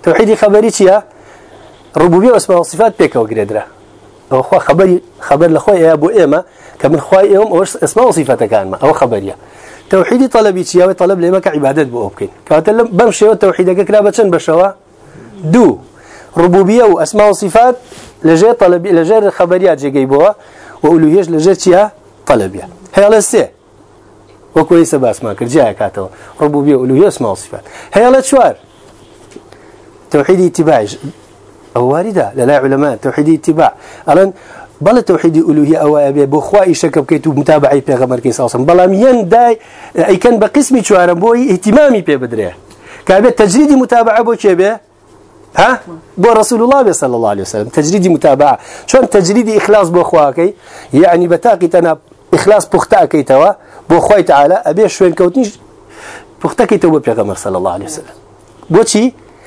توحيدي خبري شيء ربوبية وأسماء وصفات بيكا وقريدرا أو خوا خبري خبر لخوا يا أبو إيما كمن خوا يوم أو إسماء وصفات كان أو خبرية. توحيد طلبي شيء طلب لما كعبادة بأوكين كاتل بمشي والتوحيد كلابة بشوا. دو ربوبية وأسماء وصفات لجي طلبي لجي الخبريات جي جيبوها وألوهيش لجي شيء طلبية. هي على السي وكويس باس ما كرجع كاتو ربوبية ألوهية أسماء وصفات. هي على شوار؟ توحيد اتباعي أو واردة. لا علماء توحيد اتباع. ألآن بل توحيد ألوهية أو أبي بخواء شك بكيتو متابعي بيغمر كيس أصلا بلا مين داي أي كان بقسمي شوارم بوي اهتمامي بي بدريه كابي تجريدي متابعة بو شبه ها؟ بو رسول الله صلى الله عليه وسلم. تجريدي متابعة. شون تجريدي إخلاص بو خواكي يعني بتاقي تنا إخلاص بختاكي توا. بو تعالى أبي شوين كوتنيش بختاكي توا بيغمر صلى الله عليه وسلم. بو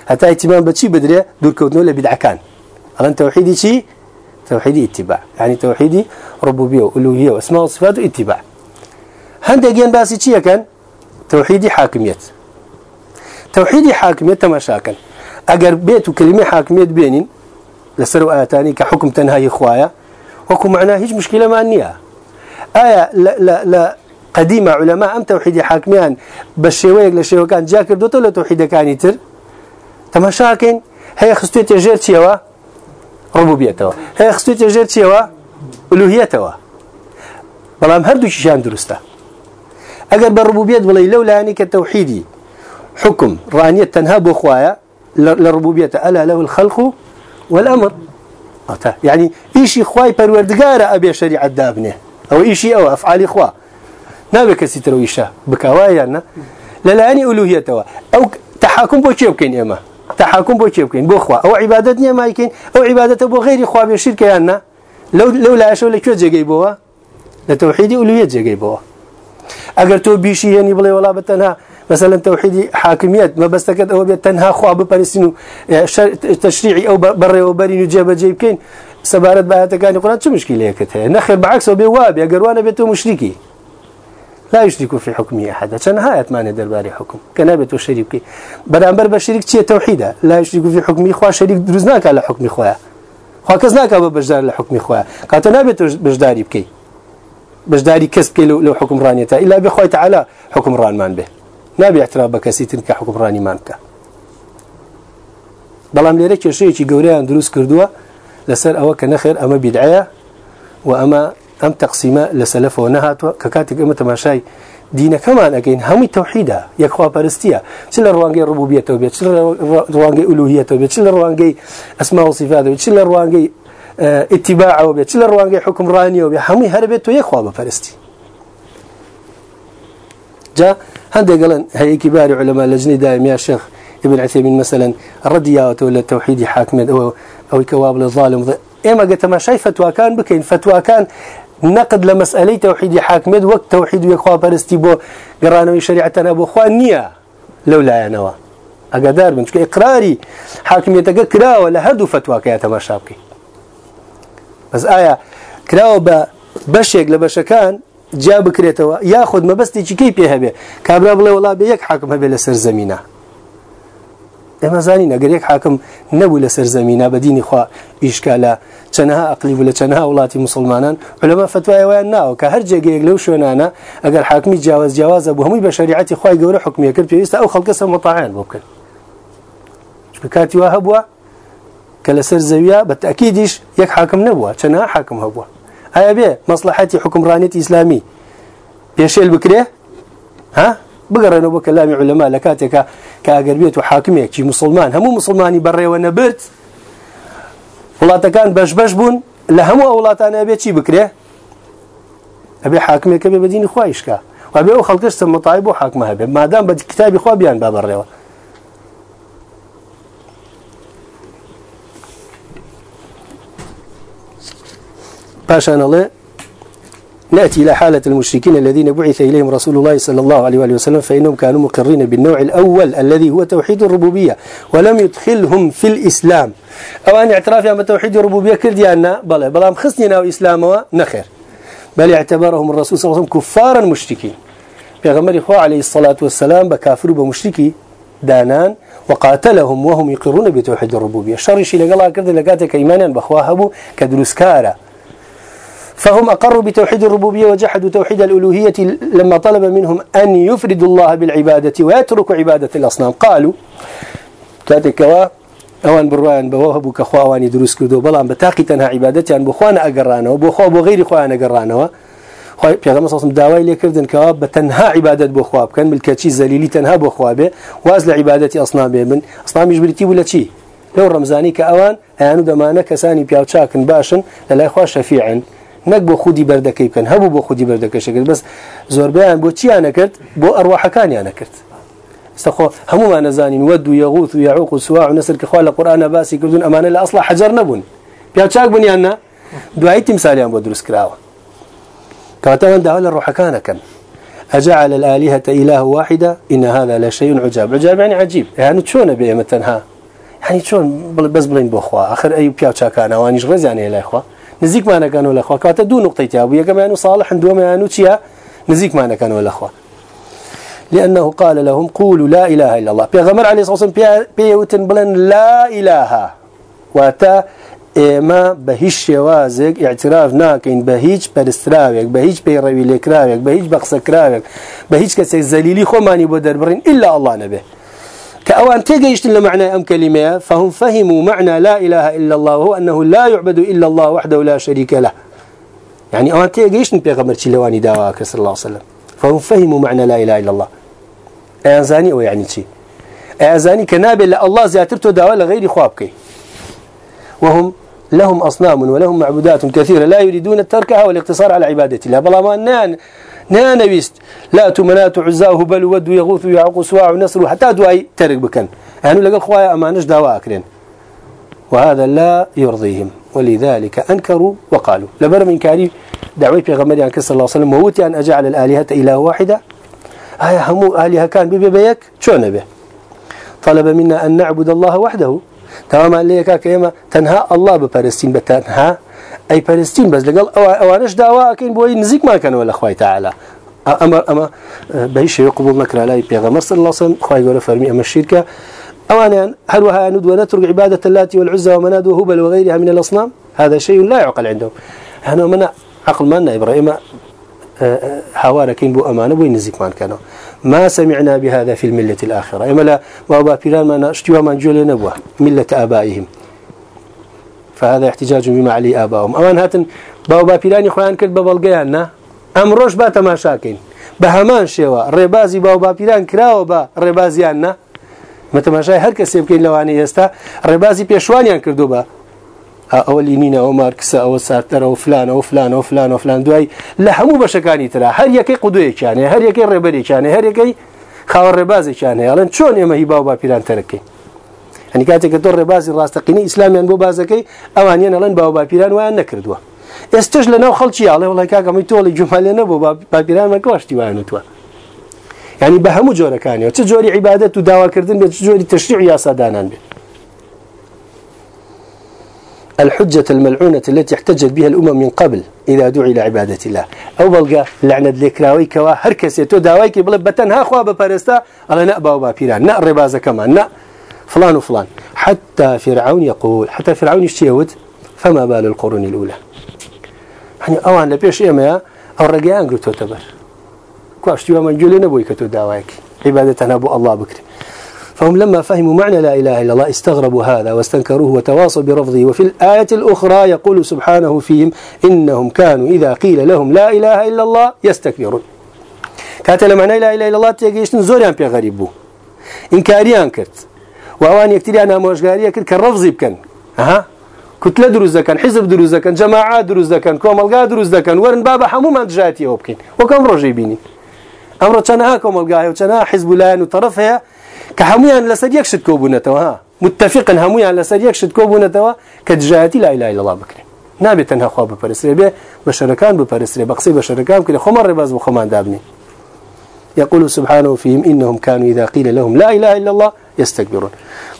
حتى اهتمام بشي بدري دور كوتنو لبدع كان. الان توحيدي شي؟ توحيدي اتباع. يعني توحيدي ربوبية وألوهية وأسماء وصفات واتباع هندقين باسي چيا كان؟ توحيدي حاكمية توحيدي حاكمية تماشاكل اگر بيت كلمة حاكمية بينين لسروا آياتاني كحكم تنهاي خوايا وكو معناه هيج مشكلة ما نيا آية لا, لا, لا قديمة علماء أم توحيد حاكميان بالشيويك لشيوه كان جاكر دوتو لتوحيد تماشاكين هي خستوية تجير تيوا ربوبيتوا هي خستوية تجير تيوا ألوهيتوا بلام هردو شيشان درسته أجر بالربوبية بلي لولا أنك التوحيدي حكم رانية تنهاب أخوايا للربوبية ألا له الخلق والأمر. يعني إيشي خواي پروردگار أبي شريعة دابنه أو إيشي أو أفعال إخوة نابي كسي ترويشا بكوايا للاني ألوهيته أو تحاكم بو چه بكين إما تحاكم بو چه بكين بو خوا. أو عبادتني ما يكين أو عبادته بو غير خوا بشركة يعني لو لو لا أشو لكو جيجي بوا لتوحيدي ألوهية جيجي بوا أجر تو بيشي يعني بلي ولا بتنها مثلا توحيد حاكميات ما بس تكد أو بيتنها خوا ببرسينو تشريعي أو بري وبري نجيب جيب كين سبارت بها كان قرآن شو مشكلة كتها نخر بعكس وبواب يا وأنا بيتو مشركي لا يشرك في حكمه أحد. عشان هاي أتمنى درباري حكم. كنابة الشريك برامبر بشريك تي توحيدا لا يشرك في حكمه خوا شريك درزناك على حكم خواه خوا كزناك أبو بجدار لحكم خواه كاتنابة بجداري بكي. بجداري كسب كي لو حكم رانيته إلا بخوي تعالى حكم ران مان به. نابي اعتراف بكسيتن كحكم راني مانك بەڵام لێرە کێشەیەکی گەوریان دروست کردووە لەسەر ئەوە کە نەخێر ئەمە بیدعەیە و ئەمە ئەم تەقسیمە لە سەلەفەوە نەهاتوە کە کاتێک ئەمە تەماشای دینەکەمان ئەگەین هەمووی تەوحیدا یەکخوا پەرستیە چ لە ڕوانگەی ڕبوبیەتەوە بێت چ لە ڕوانگەی ئولوهیەتەوە بێت چ لە ڕوانگەی ئەسما و صفاتەوە چ لە ڕوانگەی اتباعەوە بێت چ لە ڕوانگەی حکمڕانیەوە بێت هەمووی هەربێت تۆ یەکخوا بەپەرستی جا هندق قالن هي كبار علماء لجنة دائم يا شيخ ابن عثيمين مثلا رديات ولا التوحيد حاكم أو أو كواب للظالم. إما قلت ما شايف فتوى كان بكين. فتوى كان نقد لە مەسئلەی تەوحیدی حاکمێت وەک تەوحید و یەخواپەرستی بۆ گەڕانەوەی شریعەتەنە بۆخوا نییە لەو لایەنەوە ئەگەدار بن چکە ئقراری حاکمیەتەکە کراوە لە هەردوو فتواکەیە تەماشا بکەیت بەس ئایا کراوە بە بەشێک لە بەشەکان جا بکرێتەوە یاخود مەبەستێکی کەی پێ هەبێ؟ کابرا بڵێ وڵا بە یەک حاکم هەبێ لەسەر زمینە. ئێمە زانین ئەگەر یەک حاکم نەبوو لەسەر زەمینە بە دینی خوا ئیشکا لە چەنەها ئەقلی بوو لە چەنەها وڵاتی مسلمانان. علەمە فتوایەوەیان ناوە کە هەر جێگەیەک لەو شوێنانە ئەگەر حاکمی جیاواز جیاوازە بوو هەمووی بە شریعەتی خی گەورە حکومیە کرد پێویستە ئەو خەڵکەسە متعاان بۆ بکەن. کاتی وا هەبووە کە لەسەر زەویە بە تأکیدیش یەک حاکم نەبووە چەنەها حاکم هەبووە. مصلحة حكم رانية إسلامي بيشيل بكره ها؟ بقرنوا بكلام علماء لكاتك كأقربية وحاكمية. كي مسلمان همو مسلماني بري ونبرت ولا تكان باش باش بون لهمو أولاتان أبي شي بكره أبي حاكمية كبي بدين خوايش كا. وأبي أو خلقش سم طيب وحاكمها به ما دام بدي كتابي خوا بيان باب الروا باشان الله نأتي إلى حالة المشركين الذين بعث إليهم رسول الله صلى الله عليه وآله وسلم فإنهم كانوا مقرين بالنوع الأول الذي هو توحيد الربوبية ولم يدخلهم في الإسلام. أو أن اعتراف أما توحيد الربوبية كرديانا بلا بلا مخصننا وإسلام نخير. بل اعتبرهم الرسول صلى الله عليه وسلم كفارا مشركين. غمر إخوة عليه الصلاة والسلام بكافر بمشركي دانان وقاتلهم وهم يقرون بتوحيد الربوبية شر شيء لقال كرد لقاتك إيمانا بخواهبوا كدرسكارا فهم أقروا بتوحيد الربوبية وجحدوا توحيد الألوهية لما طلب منهم أن يفردوا الله بالعبادة ويتركوا عبادة الأصنام. قالوا كاتك أوان بروان بوهب كخواواني دروس كردو. بلان بتاقي تنها عبادتي أن بخوانا اقرانا وبخوا بغير خوانا اقرانا خوي پیغمبر صلی الله داوای لیکردن که بتنها عبادت بو خواب كان بالكاتشي زليلي تنها بو خوابه واز أصنام من أصنام يجبرتي ولا شي لو رمزاني كأوان انو دمانه كساني بياوچاكن باشن لا اخوا شفيعا نەک بۆ خودی بەردەکەی بکەن. هەبوو بۆ خودی بەردەکەشەکرد بەس زۆربیان بۆ چیان نەکرد؟ بۆ ئەروواحەکانیان نەکرد. استخو هەمومان نەزانین ود و یەغوت و یعوق و سوا و نسر کەخوا لە قورآە باسی کردون ئەمانە لە ئەسڵ حەجار نەبوون. پیا چاک بنیاننا دوایی تیمسالیان بۆ دروست کراوە. کاتەوەن داوا لە ڕۆحەکانەکەن أجعل الآلهة إله واحدة إن هذا لشيء عجاب. عجاب يعني عجيب. يعني شلون بيئة تنها يعني شلون بس بلين بأخوة آخر أي بياو شاكانا وانيش غزي يعني إخوة نزيك ما نكانوا الأخوة كاتا دو نقطة تابو يعني صالح دوما يعني چيا نزيك معنا كانوا الأخوة لأنه قال لهم قولوا لا إله إلا الله. بيغمر عليه الصلاة والسلام بيوتن بلن لا إله. واتا بە هیچ شێوازێک اعتراف هیچ پەیڕەوی لێکراوێک بە هیچ بە قسەکراوێک بە هیچ کەسێک زەلیلی خۆمانی بۆ دەربڕین إلا الله نبێ كأوان تيجيشتن لمعنى أم كلمة فهم فهموا معنى لا إله إلا الله وهو أنه لا يعبد إلا الله وحده لا شريك له. يعني أوان تيجيشتن بيغمر تشيلواني دعواك صلى الله عليه وسلم. فهم فهموا معنى لا إله إلا الله. أعزاني أو يعني شيء أعزاني كنابل الله زياترته دعوة لغير خوابكي وهم لهم أصنام ولهم معبودات كثيرة لا يريدون التركها والاقتصار على عبادة الله بلا ما نان نان بيست لا تمنات عزاه بل ود يغوث ويعق سواع ونصر حتى دواي ترك بكن. يعني لقى خوايا أمانش دواء أكرين. وهذا لا يرضيهم. ولذلك أنكروا وقالوا. لبر من كاري دعوي في غمري عن صلى الله عليه وسلم. موتي أن أجعل الآلهة إله واحدة. هيا همو آلهة كان بيبي بيك شو نبي طلب منا أن نعبد الله وحده. تماما ليك كيما تنها الله بفلسطين بتنها أي فلسطين بس لقال أو أوانش دعوة؟ كين بوي نزيك ما كانوا ولا خوي تعالى. أما أما بهيش يقبل نكر على بيغمر صلى الله عليه وسلم خوي يقول فرمي أما الشركة. أولا هل وها ند ونترك عبادة اللات والعزى ومناد وهبل وغيرها من الأصنام؟ هذا شيء لا يعقل عندهم. هنا من عقل منا إبراهيم حوارا كين بو أمانة بو نزيك مان كانوا ما سمعنا بهذا في الملة الآخرة. إما لا بابا بيران ما نشتوا من جول نبوة ملة آبائهم. فهذا احتجاج بما عليه آباؤهم أمان هاتن بابا بيران يخوان كد ببلغيانا أمروش با تماشاكين بهمان شوا ربازي بابا بيران كراو با ربازيانا ما تماشای هر کسی بکەین لەوانەیە ئێستا ڕێبازی پێشوانیان کردو بە ئەوە لینینە ئەو مارکسە ئەوە سارتەرە و فلان ئەو فلان ئەو فلان و فلان. دوای لە هەموو بەشەکانی تررا هەر یەکەی قودوەیەکیانێ هەر یەکەی ڕێبەرێکیانێ هەر یەکەی خاوە ڕێبازێکیان هەیەڵەن چۆن ئێمە هی باو با پیران تەرەکەی هەنی کاتێک کە تۆ ڕێبازی ڕاستەقینی ئیسلامیان بۆ بازەکەی ئەوانیان ئەڵەن باو باپیران ویان نەکردووە ئێستش لە ناو خەڵکی یاڵێ وڵی کاکەمی تۆڵی جومالێ نەبوو باپیران مەکەواشتی وایەنوتوە يعني بهمو جورا كان وتجوري عبادة ودعوة كردن بتجوري تشريع يا سادانان بي الحجة الملعونة التي احتجت بها الأمم من قبل إذا دعي إلى عبادة الله. أو بلغا لعنة لكراوي كوا هركس يتو داويك بلب بتن ها خوا ببارستا على نأبا وبابيران نأ ربازة كمان نأ فلان وفلان. حتى فرعون يقول حتى فرعون يشتيود فما بال القرون الأولى. يعني أوان لبيش إيما أو رقيان قلتو تبر. كواشتي ومن جولي نبوي كتو داويك عبادة أبو الله بكري. فهم لما فهموا معنى لا إله إلا الله استغربوا هذا واستنكروه وتواصوا برفضه. وفي الآية الأخرى يقول سبحانه فيهم إنهم كانوا إذا قيل لهم لا إله إلا الله يستكبرون. كاتل معنى لا إله إلا الله تيجيشتن زوريان بي غريبو إنكاريان كرت. وأوان يكتري أنا موشغارية كرت كالرفضي بكن. أها؟ كتلة دروز كان حزب دروز كان جماعات دروز كان كوملغا دروز كان ورن بابا حمو ما جاتي وبكين وكم رجي بيني؟ أمر تنها كوملغا وتنها حزب لأن وطرفها كهميان لسر يكشد كوبونتوا ها. متفقا هميان لسر يكشد كوبونتوا كجاهتي لا إله إلا الله بكري نابي تنها خواب به بشركان بپرسري بقصي بشركان كل خمر رباز بخمان دابني. يقول سبحانه فيهم إنهم كانوا إذا قيل لهم لا إله إلا الله يستكبرون.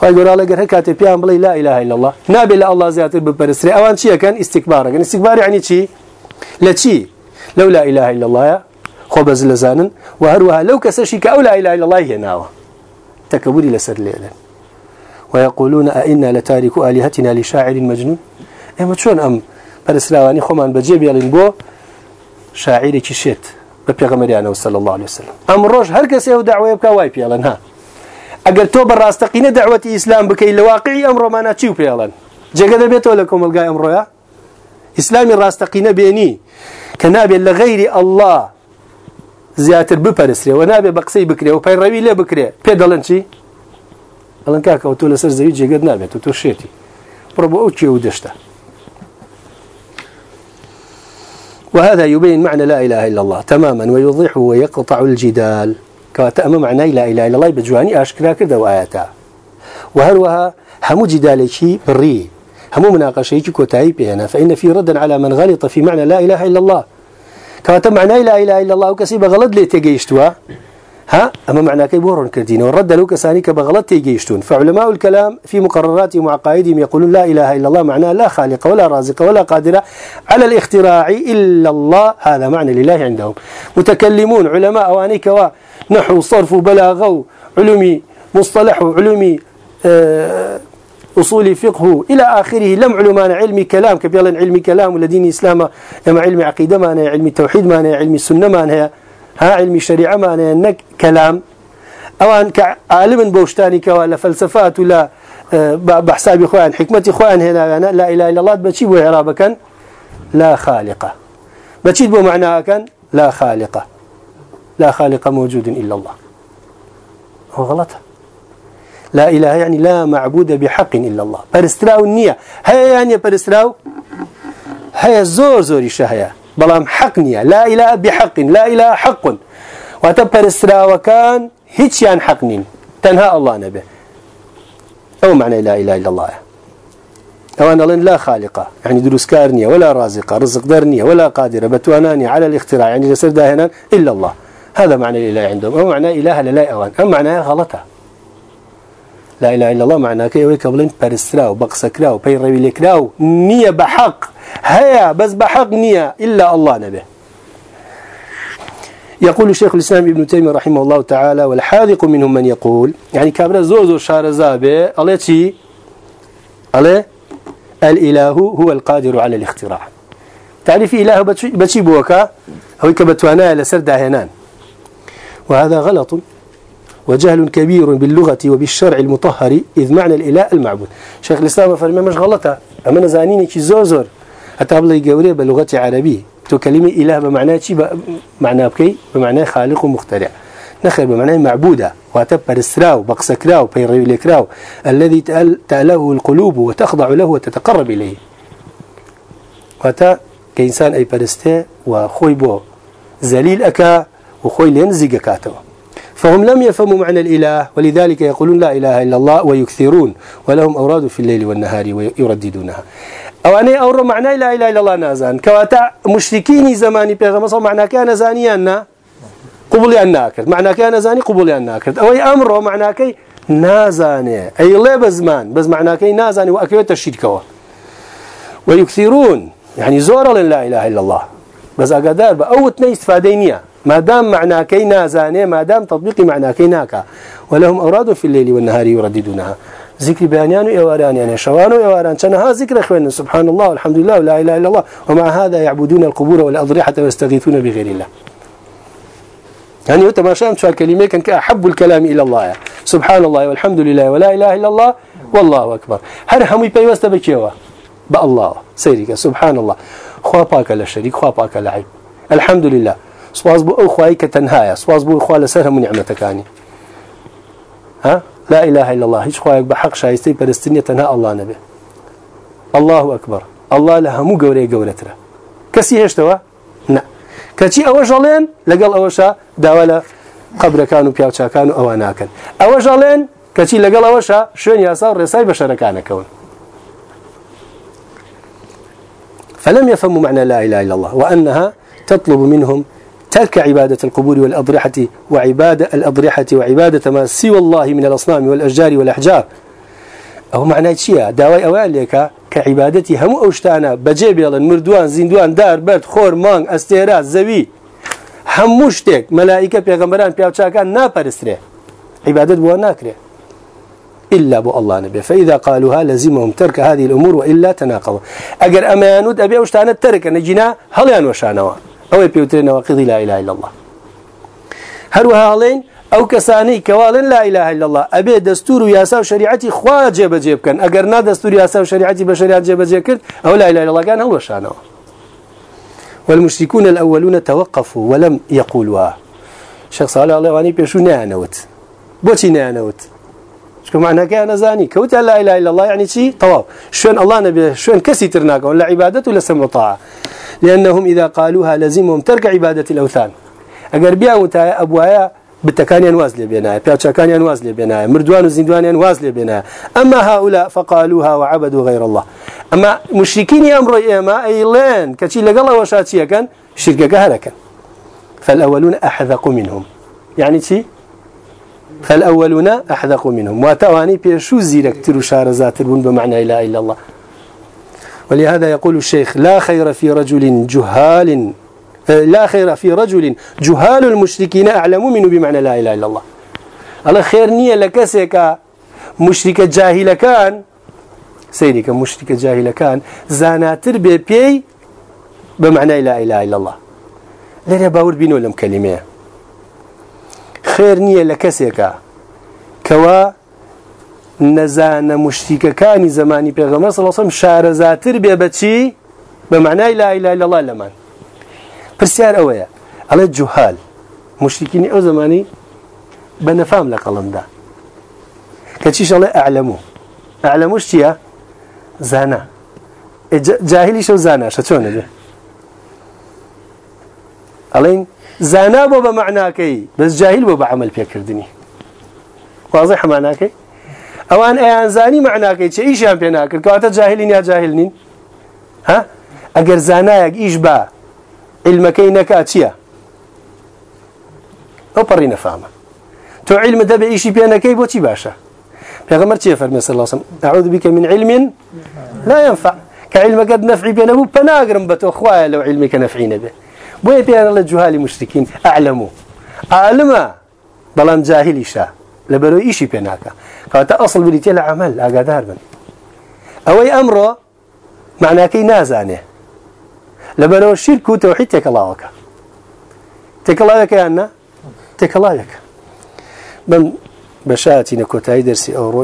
ويقول الله قال هكات بيان لا إله إلا الله. نابي لا الله زيادة بپرسري أوان شيء كان استكبارا كان استكبار يعني شيء؟ لا شيء. لو لا إله إلا الله خبز لزانا وهروها. لو كسشيك أو لا إله إلا الله هي تكبري لسر ليلا ويقولون أئنا لتارك آلهتنا لشاعر مجنون. اما شلون أم؟ برسلاواني خمان بجيب يلين بو شاعري كشيت. ببيغمريانه صلى الله عليه وسلم. ام روج هر كسي أو دعوه يبكى واي بيلن ها. اگر تو براستقين دعوه اسلام بكي لواقعي أمر ما ناتشيو بيلن جگد بيتو لكم القاي أمر يا اسلامي راستقين بيني كنابي لغير الله زیاتر بپەرسرێ و نابێ بە قسەی بکرێ و پەیڕەوی لێ بکرێ. پێ دەڵێن چی؟ ئەڵەن کاکە تۆ لەسەر زەوی جێگەت نابێت و تۆ شێتی بڕە بۆ ئەو کێ و دەشتە وهذا يبين معنى لا إله إلا الله تماما ويوضحه ويقطع الجدال. كما معنى لا إله إلا الله بجواني أشكرا كذا وآياتا وهروها هم جدالك بري هم مناقشيك كوتاي بينا فإن في ردا على من غلط في معنى لا إله إلا الله. كواتا معنى لا إله إلا الله وكسي بغلط لي ها؟ أما معنى كي بورن كردين والرد لو كساني كبغلط يجيشتون. فعلماء الكلام في مقرراتهم وعقائدهم يقولون لا إله إلا الله معناه لا خالق ولا رازق ولا قادر على الاختراع إلا الله. هذا معنى لله عندهم. متكلمون علماء أوانيك ونحو صرف بلاغه علمي مصطلح علمي آه، أصول فقه إلى آخره. لم علمان علمي كلام. كبيلا علمي كلام. ولدين إسلام أما علمي عقيدة ما أنا علمي توحيد ما أنا علمي السنة ما أنا ها علمي شريعة ما أنا نك كلام. أوان كعالم بوشتاني كوالا فلسفات ولا آه، بحساب إخوان حكمة إخوان هنا لا إله إلا الله بتشيب إعرابا لا خالق. بتشيب معناها كان؟ لا خالق. لا خالق موجود إلا الله. هو غلطها لا إله يعني لا معبود بحق إلا الله. برستراو النية هيا يعني برستراو هيا زور زور الشهية بلام حق نية لا إله بحق لا إله حق. وتبرستراو كان هيتش عن حق نين تنهى الله نبي. أو معنى لا إله إلا الله. أو أن لا خالقة يعني دروس كارنية ولا رازقة رزق درنية ولا قادرة بتوانانية على الاختراع. يعني جسر داهنا إلا الله. هذا معنى الإله عندهم. أو معنى إله لا أوان أم معناه غلطة. لا إله إلا الله معناه كي ويك بلين برستراو بقسكراو بيروي لكراو. نية بحق. هيا بس بحق نية إلا الله نبه يقول الشيخ الإسلام ابن تيمية رحمه الله تعالى والحاذق منهم من يقول يعني كابرا زوزو شارزابه التي عليه الإله هو القادر على الاختراع. تعرف إله بتشي بوكا؟ هو كبتوانا لسرد هنان وهذا غلط. وجهل كبير باللغة وبالشرع المطهر إذ معنى الإله المعبود. شيخ الإسلام فرمي مش غلطة. أما نزانيني كي زوزر حتى أبلا يقولي بلغة عربية تو إله بمعنى شي؟ بمعنى بكي؟ بمعنى خالق ومخترع. نخر بمعنى معبودة. وتبر السراو بقسكراو بيري لكراو الذي تأله القلوب وتخضع له وتتقرب إليه. وتا كإنسان أي برستة وخوي بو. زليل أكا وخوي لينزق كاتو. فهم لم يفهموا معنى الإله ولذلك يقولون لا إله إلا الله ويكثرون ولهم أوراد في الليل والنهار ويرددونها. أو أنا أور معنى لا إله إلا الله نازان. كواتا مشركين زماني بيغمص معنى كان زانيا قبل أن ناكر معنى كان زاني قبل أن ناكر أو أي أمر معنى كي نازاني. أي لا بزمان بس معنى كي نازاني وأكيد الشركة ويكثرون. يعني زور لا إله إلا الله. بس أقدر بأوت نيستفادينيا ما دام معنى كي نازاني ما دام تطبيق معنى كي ناكا. ولهم أوراد في الليل والنهار يرددونها. ذكر بيانيان وإواران يعني شوان وإواران شنها ذكر أخوان سبحان الله والحمد لله ولا إله إلا الله. ومع هذا يعبدون القبور والأضرحة ويستغيثون بغير الله. يعني ما شام شو الكلمة كان كأحب الكلام إلى الله. سبحان الله والحمد لله ولا إله إلا الله. والله أكبر. هل هم يبيوست بكيوا بالله سيرك سبحان الله. خوا باك الشريك خوا باك العيب الحمد لله سواز بو أو خواي كتنهايا سواز بو إخوة لسرها من نعمتكاني ها؟ لا إله إلا الله. هيش خوايك بحق شايستي برستنية تنها الله نبي الله أكبر الله لها مو قوري قورتره كسي هشتوا نا كتي أوجلين لقل أوشا داولا قبر كانوا بياوشا كانوا أواناكن أوجلين كتي لقل أوشا شون ياسار رساي بشر كان كون فلم يفهموا معنى لا إله إلا الله. وأنها تطلب منهم ترك عبادة القبور والأضرحة وعبادة الأضرحة وعبادة ما سوى الله من الأصنام والأشجار والأحجار. أو معنى شيء؟ داوي أواليك كعبادتي هم أوشتانا بجيب يلا مردوان زندوان دار برد خور مان استيرات زوي. هم مشتك ملائكة بيغمبران بيوتشاكان نا برستري عبادة بوا ناكري إلا بو الله نبي. فإذا قالوها لزمهم ترك هذه الأمور وإلا تناقضوا. أجر أمانود أبي أوشتانا ترك نجينا هل ينوشانوا أو بيوتر نواقض لا إله إلا الله. هروها هالين أو كساني كوالن لا إله إلا الله. أبي دستور وياسا وشريعتي خوا جيب جيب كان أجرنا دستور ياسا وشريعتي بشريعة جيب جيب أو لا إله إلا الله كان هو شانه. والمشركون الأولون توقفوا ولم يقولوها شخص صالح الله عليه بيشو نعنوت. بوتي نعنوت. شو معنى كان زاني. كوت لا إله إلا الله يعني شيء طواف. شون الله نبي شون كسي ترناك ولا عبادة ولا سمع طاعة. لأنهم إذا قالوها لزمهم ترك عبادة الأوثان. أجر بيا وتا أبوايا بالتكان ينواز لبناء بياتشاكان ينواز لبناء مردوان وزندوان ينواز لبناء أما هؤلاء فقالوها وعبدوا غير الله. أما مشركين أمر إيما أيلين. كتي لقال وشاتيا كان شركة كهلكا فالأولون أحذق منهم. يعني تي فالأولون أحذق منهم. وتواني بيشو زيرك شار ذات بون بمعنى لا إلا الله. ولهذا يقول الشيخ لا خير في رجل جهال لا خير في رجل جهال المشركين أعلم منه بمعنى لا إله إلا الله. الله خير نية لكسك مشرك جاهل كان سيدك مشرك جاهل كان زاناتر ببي بمعنى لا إله إلا الله. لري باور بينو لم كلمة. خير نية لكسك كوا نزان مشتيك كان زماني بيغمبر صلى الله عليه وسلم شارزاتر بيبتشي بمعنى لا إله إلا الله لمن. برسيار أويا على الجهال مشتكين أو زماني بنفهم الله ده كتشيش الله أعلمه أعلمه اشتيا زانا. جاهلي شو زانا شتون ده ألين زانا بو بمعنى كي بس جاهل بو بعمل فيكردني واضح معناه كي اوان ايان زاني معناه كي إيش هم بيناكر كواتا جاهلين يا جاهلين ها؟ اگر زانايك إيش با؟ علمكي نكا چيا أو برينا فاهمة. تو علم دب إيش بينكي بو چي باشا؟ پیغمبر چه فرمي صلى الله عليه وسلم أعوذ بك من علم لا ينفع. كعلم قد نفعي بينه بناقرم بتو أخويا لو علمك نفعين به. بوي بيان الله جهال مشركين أعلموا. عالما بلان جاهلي شا. لبرو إيشي بيناكا. فاتا أصل بريتي العمل اقادار من أوي امره معناه كي نازانه لبرو الشرك وتوحيد تك الله وكا تك الله وكا الله وكا من بشاتي نكوتاي درسي أورو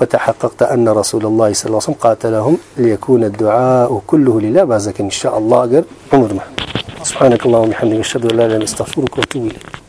وتحققت أن رسول الله صلى الله عليه وسلم قاتلهم ليكون الدعاء كله لله. بازك إن شاء الله. أقر عمر ما سبحانك اللهم وبحمدك أشهد أن لا إله إلا أنت أستغفرك وأتوب إليك.